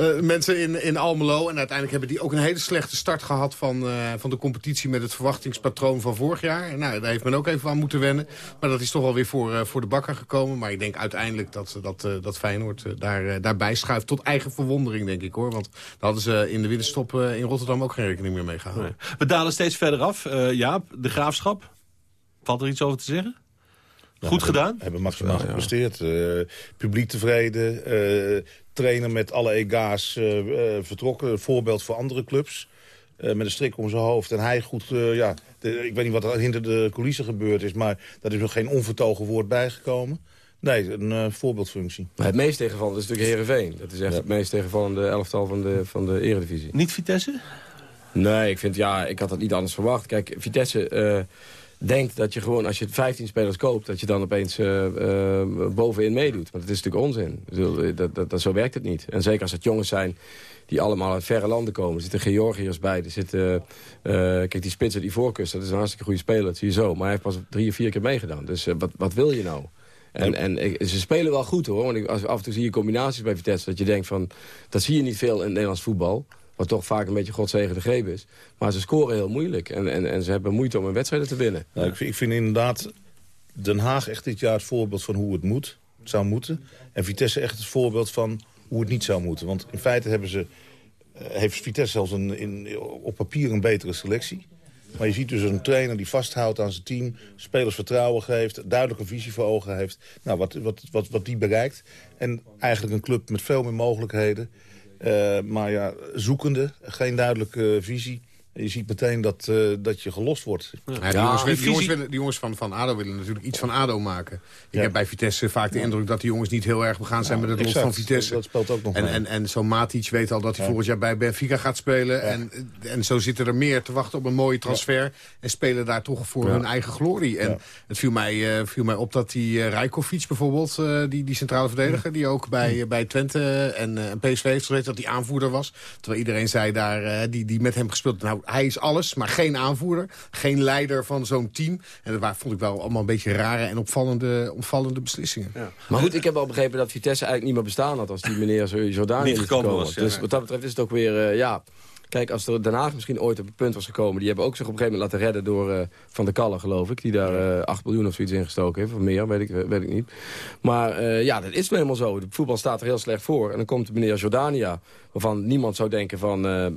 Eh, mensen in, in Almelo. En uiteindelijk hebben die ook een hele slechte start gehad van, eh, van de competitie met het verwachtingspatroon van vorig jaar. Nou, daar heeft men ook even aan moeten wennen. Maar dat is toch wel weer voor, eh, voor de bakker gekomen. Maar ik denk uiteindelijk dat, dat, dat Feyenoord daar, daarbij schuift. Tot eigen verwondering, denk ik hoor. Want daar hadden ze in de winterstop in Rotterdam ook geen rekening meer mee gehouden. We dalen steeds verder af. Jaap, de graafschap. Valt er iets over te zeggen? Goed gedaan? Hebben maximaal gepresteerd. Eh, publiek tevreden. eh, trainer met alle EGA's eh, eh, vertrokken. Voorbeeld voor andere clubs. Eh, met een strik om zijn hoofd. En hij goed, eh, ja, de- ik weet niet wat er hinter de coulissen gebeurd is... maar daar is nog geen onvertogen woord bijgekomen. Nee, een voorbeeldfunctie. Maar het meest tegenvallende is natuurlijk Heerenveen. Dat is echt het meest tegenvallende elftal van de, van de eredivisie. Niet Vitesse? Nee, ik vind, ja, ik had dat niet anders verwacht. Kijk, Vitesse eh, denkt dat je gewoon, als je 15 spelers koopt... dat je dan opeens eh, eh, bovenin meedoet. Maar dat is natuurlijk onzin. Bedoel, Dat, dat, dat, zo werkt het niet. En zeker als het jongens zijn die allemaal uit verre landen komen. Er zitten Georgiërs bij. Er zitten, eh, kijk, die spits uit Ivoorkust, dat is een hartstikke goede speler. Dat zie je zo. Maar hij heeft pas drie of vier keer meegedaan. Dus wat, wat wil je nou? En, en ze spelen wel goed hoor. Want ik, af en toe zie je combinaties bij Vitesse. Dat je denkt van, dat zie je niet veel in het Nederlands voetbal. Wat toch vaak een beetje godzegen greep is. Maar ze scoren heel moeilijk. En, en, en ze hebben moeite om een wedstrijden te winnen. Nou, ik, ik vind inderdaad Den Haag echt dit jaar het voorbeeld van hoe het moet, zou moeten. En Vitesse echt het voorbeeld van hoe het niet zou moeten. Want in feite hebben ze, eh, heeft Vitesse zelfs een, in, op papier een betere selectie. Maar je ziet dus een trainer die vasthoudt aan zijn team... spelers vertrouwen geeft, duidelijke visie voor ogen heeft. Nou, wat, wat, wat, wat die bereikt. En eigenlijk een club met veel meer mogelijkheden. Eh, maar ja, zoekende, geen duidelijke visie. En je ziet meteen dat, eh, dat je gelost wordt. Ja, die, jongens, die jongens, willen- die jongens van, van ADO willen natuurlijk iets van ADO maken. Ik heb bij Vitesse vaak de indruk dat die jongens niet heel erg begaan zijn Ja, met het lot exact. van Vitesse. Dat speelt ook nog En, mee. en, en zo'n Matic weet al dat hij Ja. volgend jaar bij Benfica gaat spelen. En, en zo zitten er meer te wachten op een mooie transfer. En spelen daar toch voor Ja. hun eigen glorie. En Ja. het viel mij, eh, viel mij op dat die uh, Rijkovic bijvoorbeeld, eh, die, die centrale verdediger... die ook bij, bij Twente en, eh, PSV heeft gezeten, dat die aanvoerder was. Terwijl iedereen zei daar, die, die met hem gespeeld... nou, hij is alles, maar geen aanvoerder. Geen leider van zo'n team. En dat waren, vond ik wel allemaal een beetje rare en opvallende, opvallende beslissingen. Maar goed, ik heb wel begrepen dat Vitesse eigenlijk niet meer bestaan had... als die meneer Jordanië Niet niet gekomen gekomen was, ja. Dus wat dat betreft is het ook weer, eh, ja... Kijk, als er Den Haag misschien ooit op het punt was gekomen... die hebben ook zich op een gegeven moment laten redden door eh, Van der Kallen, geloof ik. Die daar eh 8 miljoen of zoiets ingestoken heeft. Of meer, weet ik, weet ik niet. Maar eh, ja, dat is nou helemaal zo. De voetbal staat er heel slecht voor. En dan komt meneer Jordania, waarvan niemand zou denken van... eh, eh,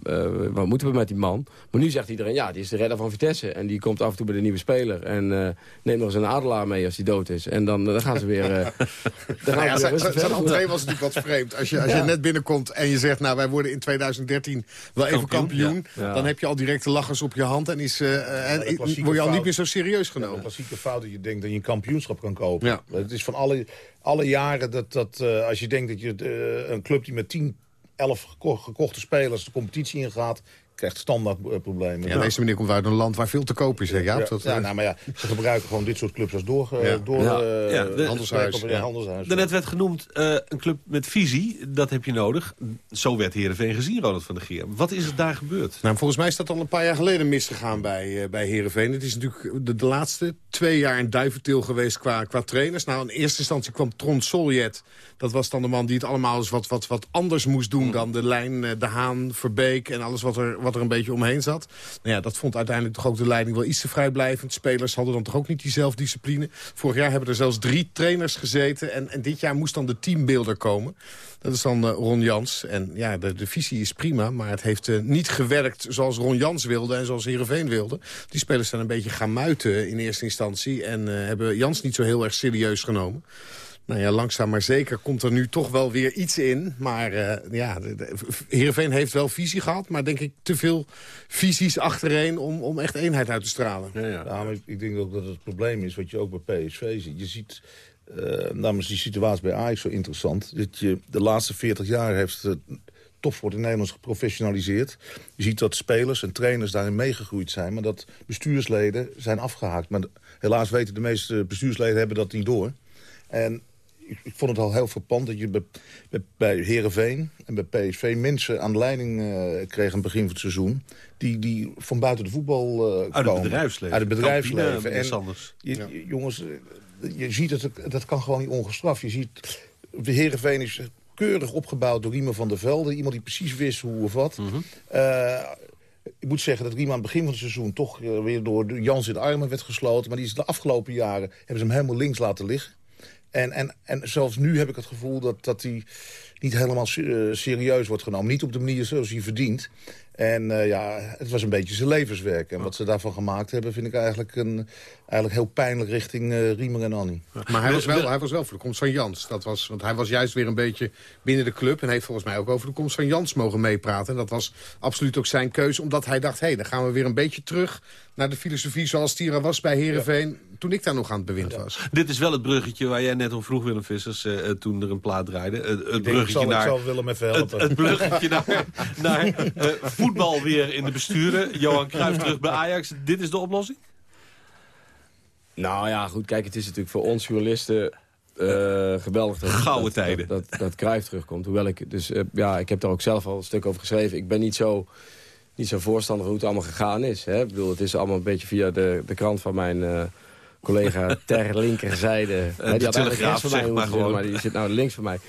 wat moeten we met die man? Maar nu zegt iedereen, ja, die is de redder van Vitesse. En die komt af en toe bij de nieuwe speler. En eh, neemt nog eens een adelaar mee als die dood is. En dan, dan gaan ze weer... eh, dan gaan Nou ze ja, weer zijn, zijn was natuurlijk wat vreemd. Als je, als je net binnenkomt en je zegt... nou, wij worden in 2013 wel even Kampioen, kampioen... ja. dan heb je al direct de lachers op je hand... en, is, eh, eh, en klassieke word je al niet meer zo serieus genomen. een klassieke fout dat je denkt dat je een kampioenschap kan kopen. Ja. Het is van alle, alle jaren dat, dat eh, als je denkt dat je eh, een club die met 10, 11 geko- gekochte spelers de competitie ingaat... krijgt standaard eh, problemen. Ja, Deze meneer komt uit een land waar veel te koop is, hè Jaap? Ja, Dat, ja, eh, nou, maar ja, ze gebruiken gewoon dit soort clubs als door, Ja. door Ja. eh, Ja, de- handelshuis, ja, ja. handelshuis. Daarnet werd genoemd eh, een club met visie. Dat heb je nodig. Zo werd Heerenveen gezien, Ronald van der Geer. Wat is er daar gebeurd? Nou, volgens mij is dat al een paar jaar geleden misgegaan bij, uh, bij Heerenveen. Het is natuurlijk de, de laatste twee jaar in duiventil geweest qua, qua trainers. Nou, in eerste instantie kwam Tron Soljet. Dat was dan de man die het allemaal eens wat, wat, wat anders moest doen... dan de lijn, uh, De Haan, Verbeek en alles wat er, wat er een beetje omheen zat. Nou ja, dat vond uiteindelijk toch ook de leiding wel iets te vrijblijvend. Spelers hadden dan toch ook niet die zelfdiscipline. Vorig jaar hebben er zelfs drie trainers gezeten. En, en dit jaar moest dan de teambeelder komen. Dat is dan uh, Ron Jans. En ja, de, de visie is prima, maar het heeft uh, niet gewerkt zoals Ron Jans wilde en zoals Heerenveen wilde. Die spelers zijn een beetje gaan muiten in eerste instantie en uh, hebben Jans niet zo heel erg serieus genomen. Nou ja, langzaam maar zeker komt er nu toch wel weer iets in. Maar uh, ja, Heerenveen heeft wel visie gehad, maar denk ik te veel visies achtereen om, om echt eenheid uit te stralen. Ja, ja. ja maar ik denk ook dat het probleem is wat je ook bij PSV ziet. Je ziet uh, namens die situatie bij Ajax zo interessant. Dat je de laatste 40 jaar heeft het topsport in Nederland geprofessionaliseerd. Je ziet dat spelers en trainers daarin meegegroeid zijn... maar dat bestuursleden zijn afgehaakt. Maar helaas weten de meeste bestuursleden hebben dat niet door. En ik, ik vond het al heel verpand dat je bij, bij Heerenveen en bij PSV... mensen aan de leiding uh, kreeg aan het begin van het seizoen... die, die van buiten de voetbal uh, Uit komen. het bedrijfsleven. Uit het bedrijfsleven. Kampine, en anders. Je, ja. jongens, je ziet dat dat kan gewoon niet ongestraft. Je ziet, de Heerenveen is keurig opgebouwd door Riemer van der Velde. Iemand die precies wist hoe of wat. Mm -hmm. uh, ik moet zeggen dat Riemer aan het begin van het seizoen... toch uh, weer door Jans in de armen werd gesloten. Maar die is de afgelopen jaren hebben ze hem helemaal links laten liggen. En, en, en zelfs nu heb ik het gevoel dat, dat hij niet helemaal uh, serieus wordt genomen. Niet op de manier zoals hij verdient. En uh, ja, het was een beetje zijn levenswerk. En wat ze daarvan gemaakt hebben, vind ik eigenlijk, een, eigenlijk heel pijnlijk richting uh, Riemer en Annie. Maar hij was, wel, hij was wel voor de komst van Jans. Dat was, want hij was juist weer een beetje binnen de club... en heeft volgens mij ook over de komst van Jans mogen meepraten. En dat was absoluut ook zijn keuze, omdat hij dacht... hé, hey, dan gaan we weer een beetje terug naar de filosofie zoals die er was bij Heerenveen... Ja. toen ik daar nog aan het bewind ja. was. Dit is wel het bruggetje waar jij net om vroeg, Willem Vissers... Uh, toen er een plaat draaide. het ik bruggetje zal, naar... Ik zal Willem even helpen. Het, het bruggetje naar, naar voetbal weer in de besturen. Johan Cruijff terug bij Ajax. Dit is de oplossing? Nou ja, goed. Kijk, het is natuurlijk voor ons journalisten... Uh, geweldig dat, Gouden tijden. Dat, dat, dat Cruijff terugkomt. Hoewel ik, dus uh, ja, ik heb daar ook zelf al een stuk over geschreven. Ik ben niet zo, niet zo voorstander hoe het allemaal gegaan is. Hè? Ik bedoel, het is allemaal een beetje via de, de krant van mijn uh, collega ter linkerzijde. Uh, die had eigenlijk rechts van mij maar, zitten, maar die zit nou links van mij.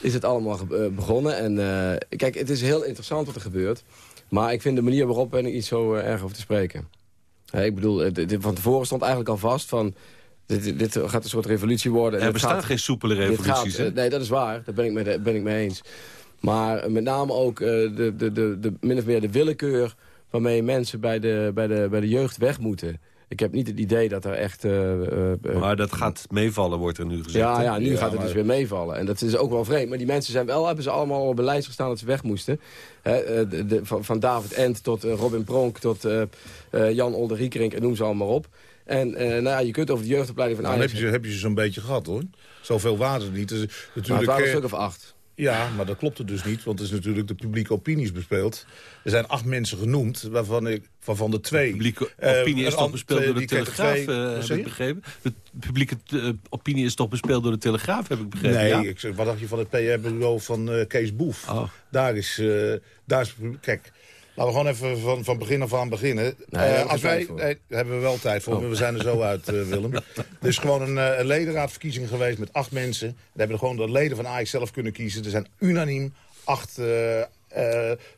Is het allemaal begonnen. En kijk, het is heel interessant wat er gebeurt. Maar ik vind de manier waarop ben ik niet zo erg over te spreken. Hey, ik bedoel, dit, van tevoren stond eigenlijk al vast van... Dit, dit gaat een soort revolutie worden. Er bestaan gaat, geen soepele revoluties, gaat, Nee, dat is waar. Daar ben ik mee, ben ik mee eens. Maar met name ook de, de, de, de, min of meer de willekeur... waarmee mensen bij de, bij, de, bij de jeugd weg moeten. Ik heb niet het idee dat er echt... Uh, uh, maar dat gaat meevallen, wordt er nu gezegd. Ja, ja nu ja, gaat het maar... dus weer meevallen. En dat is ook wel vreemd. Maar die mensen zijn wel, hebben ze allemaal op beleid gestaan dat ze weg moesten. He, de, de, van, David Ent tot Robin Pronk tot Jan Olderiekerink en noem ze allemaal op. En uh, nou ja, je kunt over de jeugdopleiding van nou, Ajax... heb je, heb je ze zo'n beetje gehad, hoor. Zoveel waren er niet. Dus, natuurlijk, maar het waren een stuk of acht. Ja, maar dat klopt dus niet, want er is natuurlijk de publieke opinies bespeeld. Er zijn acht mensen genoemd, waarvan, ik, waarvan de twee... De publieke opinie uh, is toch bespeeld door de Telegraaf, twee, uh, heb ik begrepen? De publieke uh, opinie is toch bespeeld door de Telegraaf, heb ik begrepen? Nee, ja? ik zeg, wat dacht je van het PR-bureau van Kees Boef? Oh. Daar is... daar is kijk, Laten we gewoon even van, van begin af aan beginnen. Nee, uh, als wij, nee, daar hebben we wel tijd voor, oh. we zijn er zo uit, uh, Willem. Er is gewoon een, uh, ledenraadverkiezing geweest met acht mensen. Daar hebben gewoon de leden van Ajax zelf kunnen kiezen. Er zijn unaniem acht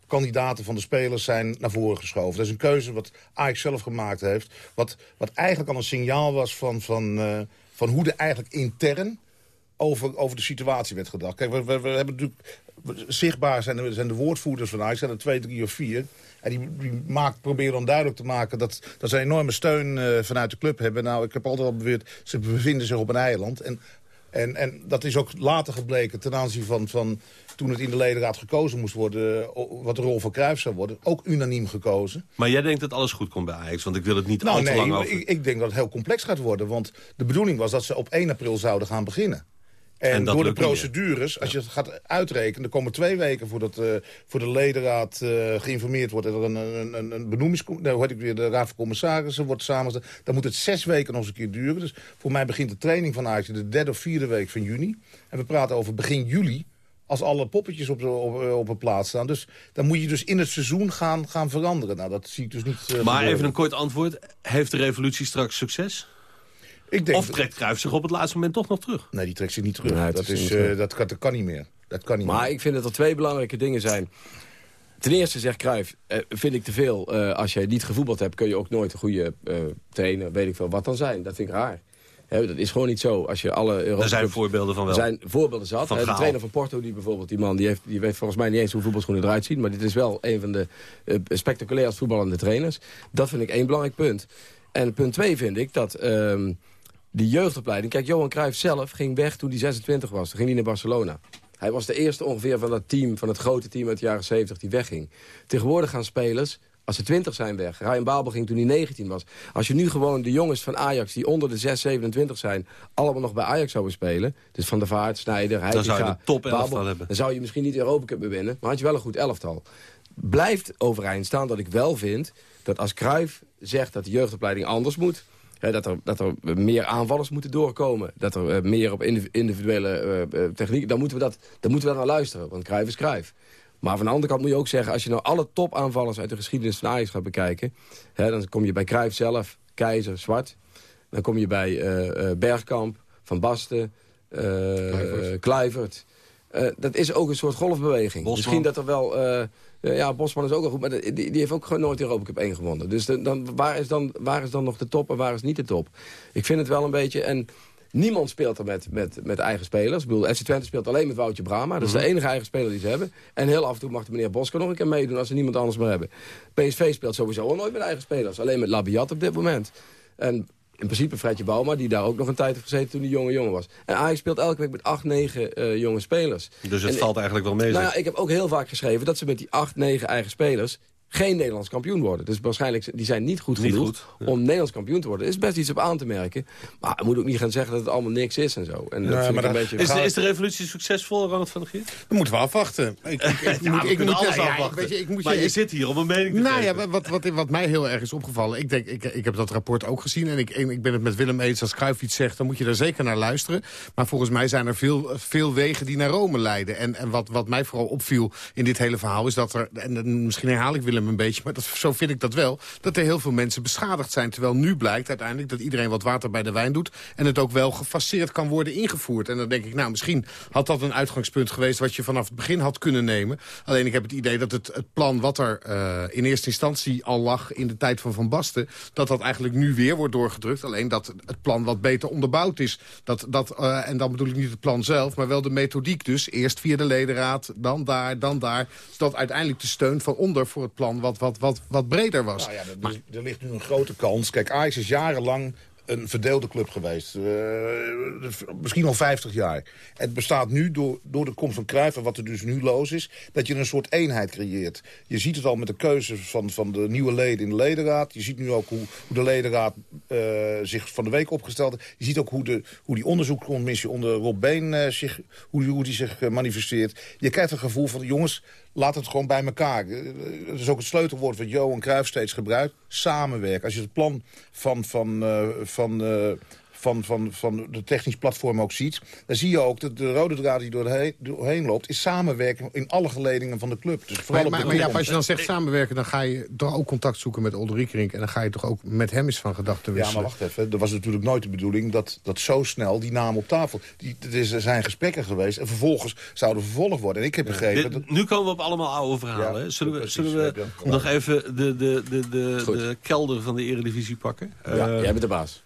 kandidaten van de spelers zijn naar voren geschoven. Dat is een keuze wat Ajax zelf gemaakt heeft. Wat, wat eigenlijk al een signaal was van, van, van hoe er eigenlijk intern over, over de situatie werd gedacht. Kijk, we, we, we hebben natuurlijk zichtbaar zijn de, zijn de woordvoerders van Ajax, zijn er twee, drie of vier. En die, die maakt, proberen dan duidelijk te maken dat, dat ze enorme steun uh, vanuit de club hebben. Nou, ik heb altijd al beweerd, ze bevinden zich op een eiland. En, en, en dat is ook later gebleken ten aanzien van, van toen het in de ledenraad gekozen moest worden... wat de rol van Cruijff zou worden, ook unaniem gekozen. Maar jij denkt dat alles goed komt bij Ajax, want ik wil het niet nou, al te lang over... Ik, ik denk dat het heel complex gaat worden, want de bedoeling was dat ze op 1 april zouden gaan beginnen. En, door de procedures, als je het gaat uitrekenen... er komen twee weken voordat eh, voor de ledenraad eh, geïnformeerd wordt... en er een, een, een, benoemingscommissie, nou, ik weer, de raad van commissarissen wordt samengesteld... dan moet het zes weken nog eens een keer duren. Dus voor mij begint de training van Ajax de derde of vierde week van juni. En we praten over begin juli als alle poppetjes op, de, op, op een plaats staan. Dus dan moet je dus in het seizoen gaan, gaan veranderen. Nou, dat zie ik dus niet eh, Maar even een kort antwoord. Heeft de revolutie straks succes? Ik denk of trekt Cruijff zich op het laatste moment toch nog terug? Nee, die trekt zich niet terug. Nee, dat, is niet eh, dat, kan, dat kan niet meer. Dat kan niet Maar meer. ik vind dat er twee belangrijke dingen zijn. Ten eerste zegt Cruijff, eh, vind ik te veel. eh, als je niet gevoetbald hebt, kun je ook nooit een goede eh, trainer, weet ik veel, wat dan zijn. Dat vind ik raar. Hè, dat is gewoon niet zo. Als je alle Europa Er zijn voorbeelden van wel. Er zijn voorbeelden zat. Van de trainer van Porto, die bijvoorbeeld, die man, die, heeft, die weet volgens mij niet eens hoe voetbalschoenen eruit zien. Maar dit is wel een van de uh, spectaculairst voetballende trainers. Dat vind ik één belangrijk punt. En punt twee vind ik dat ehm, die jeugdopleiding... Kijk, Johan Cruijff zelf ging weg toen hij 26 was. Toen ging hij naar Barcelona. Hij was de eerste ongeveer van dat team, van het grote team uit de jaren 70 die wegging. Tegenwoordig gaan spelers, als ze 20 zijn weg. Ryan Babel ging toen hij 19 was. Als je nu gewoon de jongens van Ajax die onder de 6, 27 zijn... allemaal nog bij Ajax zouden spelen... dus Van der Vaart, Snijder, Heitinga, zou je de top elftal Babel, hebben. Dan zou je misschien niet de Europa Cup meer winnen... maar had je wel een goed elftal. Blijft overeind staan dat ik wel vind... dat als Cruijff zegt dat de jeugdopleiding anders moet... Dat, er, dat er meer aanvallers moeten doorkomen. Dat er eh, meer op indiv- individuele eh, eh, techniek... Dan moeten, we dat, dan moeten we daar naar luisteren, want Cruijff is Cruijff. Maar van de andere kant moet je ook zeggen... als je nou alle topaanvallers uit de geschiedenis van Ajax gaat bekijken... Hè, dan kom je bij Cruijff zelf, Keizer, Zwart. Dan kom je bij Bergkamp, Van Basten, eh Kluivert. Eh, dat is ook een soort golfbeweging. Bosman. Misschien dat er wel... eh, eh, ja, Bosman is ook wel goed, maar die, die heeft ook nooit de Europa Cup 1 gewonnen. Dus de- dan, waar, is dan, waar is dan nog de top en waar is niet de top? Ik vind het wel een beetje... En niemand speelt er met, met, met eigen spelers. Ik bedoel, FC Twente speelt alleen met Woutje Brama. Dat is de enige eigen speler die ze hebben. En heel af en toe mag de meneer Bosker nog een keer meedoen... als ze niemand anders meer hebben. PSV speelt sowieso al nooit met eigen spelers. Alleen met Labiat op dit moment. En in principe Fredje Bouma, die daar ook nog een tijd heeft gezeten toen hij jonge jongen was. En Ajax speelt elke week met acht, negen eh, jonge spelers. Dus het En valt eigenlijk wel mee. nou ja, ik heb ook heel vaak geschreven dat ze met die acht, negen eigen spelers geen Nederlands kampioen worden. Dus waarschijnlijk, die zijn niet goed Niet genoeg goed, ja. om Nederlands kampioen te worden. Er is best iets op aan te merken. Maar je moet ook niet gaan zeggen dat het allemaal niks is en zo. En dat maar beetje... is, de, is de revolutie succesvol, Ronald van der Gier? Dan moeten we afwachten. Ik, ik, ik, Ja, moet, ik moet alles afwachten. weet je, ik moet maar je zit hier om een mening te Nou geven. ja, wat, wat, wat mij heel erg is opgevallen... Ik, denk, ik, ik heb dat rapport ook gezien en ik, ik ben het met Willem eens... als Cruijff iets zegt, dan moet je daar zeker naar luisteren. Maar volgens mij zijn er veel, veel wegen die naar Rome leiden. En, en wat, wat mij vooral opviel in dit hele verhaal is dat er... en misschien herhaal ik Willem een beetje, maar dat, zo vind ik dat wel... dat er heel veel mensen beschadigd zijn. Terwijl nu blijkt uiteindelijk dat iedereen wat water bij de wijn doet... en het ook wel gefaseerd kan worden ingevoerd. En dan denk ik, nou, misschien had dat een uitgangspunt geweest... wat je vanaf het begin had kunnen nemen. Alleen ik heb het idee dat het, het plan wat er eh, in eerste instantie al lag... in de tijd van Van Basten, dat dat eigenlijk nu weer wordt doorgedrukt. Alleen dat het plan wat beter onderbouwd is. Dat, dat, eh, en dan bedoel ik niet het plan zelf, maar wel de methodiek dus. Eerst via de ledenraad, dan daar, dan daar. Zodat uiteindelijk de steun van onder voor het plan wat, wat, wat, wat breder was. Nou ja, er, ligt nu een grote kans. Kijk, Ajax is jarenlang een verdeelde club geweest. Eh, misschien al 50 jaar. Het bestaat nu door, door de komst van Cruijff, en wat er dus nu los is... dat je een soort eenheid creëert. Je ziet het al met de keuze van, van de nieuwe leden in de ledenraad. Je ziet nu ook hoe, hoe de ledenraad eh, zich van de week opgesteld heeft. Je ziet ook hoe, de, hoe die onderzoekscommissie onder Rob Been eh, zich, hoe, hoe die zich eh, manifesteert. Je krijgt een gevoel van, jongens, laat het gewoon bij elkaar. Eh, Dat is ook het sleutelwoord wat Johan Cruijff steeds gebruikt. Samenwerken. Als je het plan van, van, eh, van, eh, van, van, van de technisch platform ook ziet... dan zie je ook dat de rode draad die doorheen, doorheen loopt... is samenwerking in alle geledingen van de club. Dus vooral Maar, op maar, ja, als je dan zegt samenwerken, dan ga je toch ook contact zoeken met Olderiekerink. En dan ga je toch ook met hem eens van gedachten Ja, wisselen. maar wacht even. Er was natuurlijk nooit de bedoeling dat, dat zo snel die naam op tafel... Die, er is- er zijn gesprekken geweest en vervolgens zouden vervolgd worden. En ik heb begrepen... Dit- nu komen we op allemaal oude verhalen. Ja, hè? zullen we, precies. zullen we nog even de, de, de, de, de kelder van de eredivisie pakken? ja, Eh, jij bent de baas.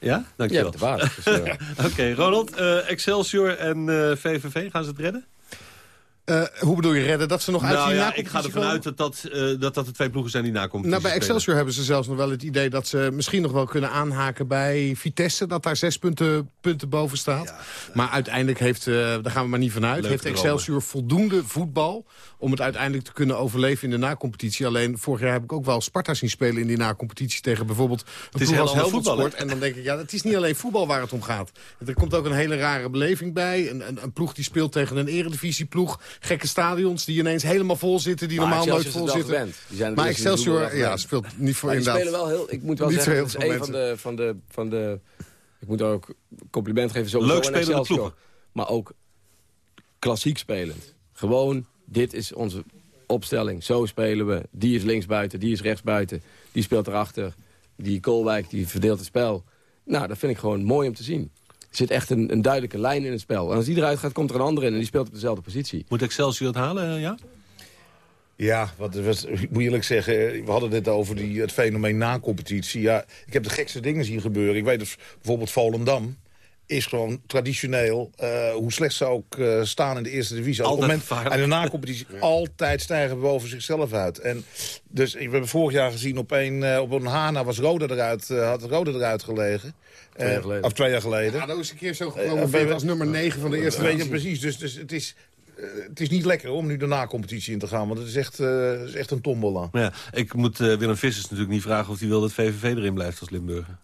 Ja? Dankjewel. de baas. Dus, eh, Oké, Ronald, eh, Excelsior en eh, VVV, gaan ze het redden? Eh, hoe bedoel je redden? Dat ze nog uit Nou die ja, ik ga ervan uit dat dat, eh, dat dat de twee ploegen zijn die nakomen. Nou, bij Excelsior hebben ze zelfs nog wel het idee dat ze misschien nog wel kunnen aanhaken bij Vitesse. Dat daar zes punten, punten boven staat. Maar uiteindelijk heeft, eh, daar gaan we maar niet vanuit, heeft. Excelsior voldoende voetbal om het uiteindelijk te kunnen overleven in de nacompetitie. Alleen vorig jaar heb ik ook wel Sparta zien spelen in die nacompetitie tegen bijvoorbeeld een is ploeg heel als Helmond. En dan denk ik, ja, het is niet alleen voetbal waar het om gaat. Er komt ook een hele rare beleving bij. Een, een, een ploeg die speelt tegen een eredivisieploeg. Gekke stadions die ineens helemaal vol zitten, die Maar normaal nooit vol zitten. Die zijn maar Excelsior ja, gewend. speelt niet voor Maar die inderdaad. spelen wel heel... Ik moet wel zeggen, heel veel een van de, van, de, van de... Ik moet ook compliment geven sowieso Leuk spelende Excelsior. ploegen. Maar ook klassiek spelend. Gewoon, dit is onze opstelling. Zo spelen we. Die is linksbuiten, die is rechtsbuiten. Die speelt erachter. Die Koolwijk, die verdeelt het spel. Nou, dat vind ik gewoon mooi om te zien. Er zit echt een, een duidelijke lijn in het spel. En als die eruit gaat, komt er een andere in. En die speelt op dezelfde positie. Moet Excelsior het halen, eh, ja? Ja, wat, wat, ik moet eerlijk zeggen, we hadden dit over die, het fenomeen na-competitie. Ja, ik heb de gekste dingen zien gebeuren. Ik weet dat bijvoorbeeld Volendam is gewoon traditioneel, eh, hoe slecht ze ook eh, staan in de eerste divisie. Op het Altijd moment, gevaarlijk. en de na-competitie altijd stijgen boven zichzelf uit. En dus we hebben vorig jaar gezien op een, eh, op een Hana was Roda eruit, eh, had Roda eruit gelegen. Twee jaar Eh, geleden. Of twee jaar geleden. Ja, dat is een keer zo gepromoveerd als nummer 9 van de eerste Weet je, divisie. precies, dus, dus het, is, het is niet lekker om nu de na-competitie in te gaan. Want het is echt, eh, het is echt een tombola. Ja, ik moet eh, Willem Vissers natuurlijk niet vragen of hij wil dat VVV erin blijft als Limburger.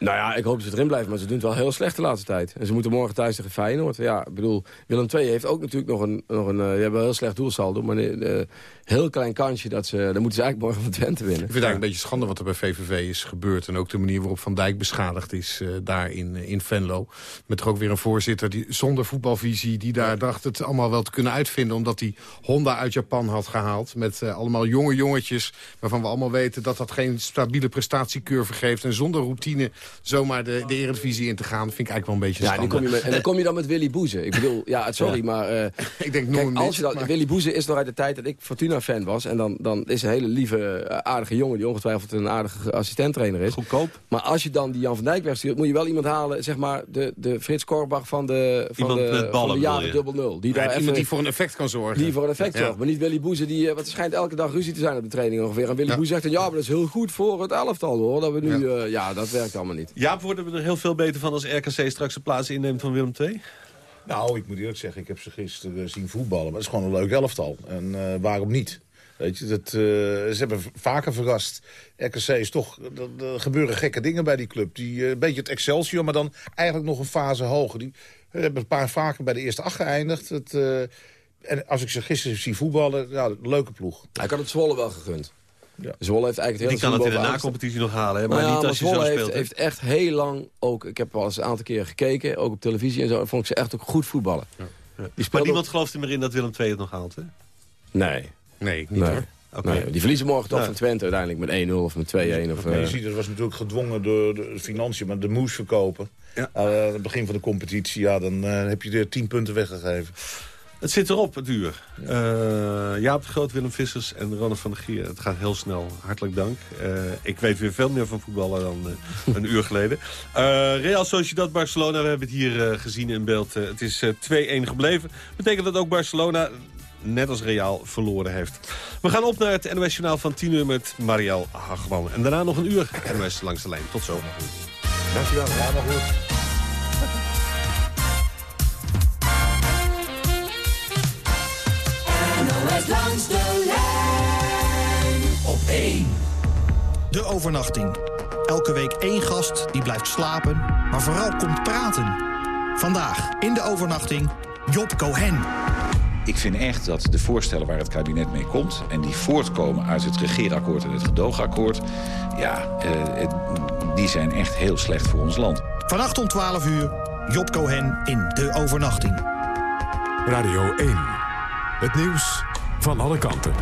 Nou ja, ik hoop dat ze erin blijven, maar ze doen het wel heel slecht de laatste tijd. En ze moeten morgen thuis tegen Feyenoord. Ja, ik bedoel, Willem II heeft ook natuurlijk nog een... Nog een eh, die hebben een heel slecht doelsaldo, maar een eh, heel klein kansje dat ze... Dan moeten ze eigenlijk morgen van Twente winnen. Ik vind het eigenlijk een beetje schande wat er bij VVV is gebeurd. En ook de manier waarop Van Dijk beschadigd is eh, daar in, in Venlo. Met toch ook weer een voorzitter die, zonder voetbalvisie... die daar dacht het allemaal wel te kunnen uitvinden... omdat hij Honda uit Japan had gehaald. Met allemaal jonge jongetjes waarvan we allemaal weten... dat dat geen stabiele prestatiecurve geeft. En zonder routine zomaar de, de eredivisie in te gaan... vind ik eigenlijk wel een beetje Ja, kom je met, en dan kom je dan met Willy Boeze. Ik bedoel, ja, sorry, Ja. maar... eh, ik denk kijk, als je dan, maar- Willy Boeze is nog uit de tijd dat ik Fortuna-fan was. En dan, dan is een hele lieve, eh, aardige jongen... die ongetwijfeld een aardige assistenttrainer is. Goedkoop. Maar als je dan die Jan van Dijk wegstuurt... moet je wel iemand halen, zeg maar, de, de Frits Korbach van de, van Iemand de, met ballen, van de jaren dubbel nul. Die daar iemand even, die voor een effect kan zorgen. die voor een effect Ja. zorgt. Maar niet Willy Boeze, die, eh, wat er schijnt elke dag ruzie te zijn op de training ongeveer. En Willy Ja. Boeze zegt dan, ja, maar dat is heel goed voor het elftal, hoor. Dat we nu, ja, ja dat werkt allemaal niet. Jaap, worden we er heel veel beter van als RKC straks de plaats inneemt van Willem II? Nou, ik moet eerlijk zeggen, ik heb ze gisteren eh, zien voetballen. Maar het is gewoon een leuk elftal. En eh, waarom niet? Weet je, dat, eh, ze hebben vaker verrast. RKC is toch... Er, er gebeuren gekke dingen bij die club. Die, eh, een beetje het Excelsior, maar dan eigenlijk nog een fase hoger. Die hebben een paar vaker bij de eerste acht geëindigd. Het, eh, en als ik ze gisteren zie voetballen, ja, leuke ploeg. Hij kan het Zwolle wel gegund. Ja. Zwolle heeft eigenlijk Die het kan hele het in de na-competitie nog halen, hè? maar Nou ja, niet maar als je zo Zwolle speelt. heeft, heeft echt heel lang ook... Ik heb wel eens een aantal keer gekeken, ook op televisie en zo. Vond ik ze echt ook goed voetballen. Die Maar niemand gelooft er meer in dat Willem II het nog haalt, hè? Nee, Nee, niet nee. hoor. Oké. nee. Die verliezen morgen toch Ja. van Twente uiteindelijk met 1-0 of met 2-1. Of, Maar je eh, ziet, dat was natuurlijk gedwongen door de financiën, maar de moes verkopen. Ja. Eh, aan het begin van de competitie, ja, dan eh, heb je er tien punten weggegeven. Het zit erop, het uur. Eh, Jaap de Groot, Willem Vissers en Ronald van der Gier. Het gaat heel snel. Hartelijk dank. Eh, ik weet weer veel meer van voetballen dan eh, een uur geleden. Real Sociedad Barcelona, we hebben het hier gezien in beeld. Het is eh, 2-1 gebleven. Betekent dat ook Barcelona, net als Real, verloren heeft. We gaan op naar het NOS Journaal van 10 uur met Marielle Hagman. En daarna nog een uur NOS langs de lijn. Tot zo. Dankjewel. Ja, maar goed. De lijn op 1. De overnachting. Elke week één gast die blijft slapen, maar vooral komt praten. Vandaag in de overnachting Job Cohen. Ik vind echt dat de voorstellen waar het kabinet mee komt... en die voortkomen uit het regeerakkoord en het gedoogakkoord... ja, eh, het- die zijn echt heel slecht voor ons land. Vannacht om 12 uur Job Cohen in de overnachting. Radio 1. Het nieuws van alle kanten.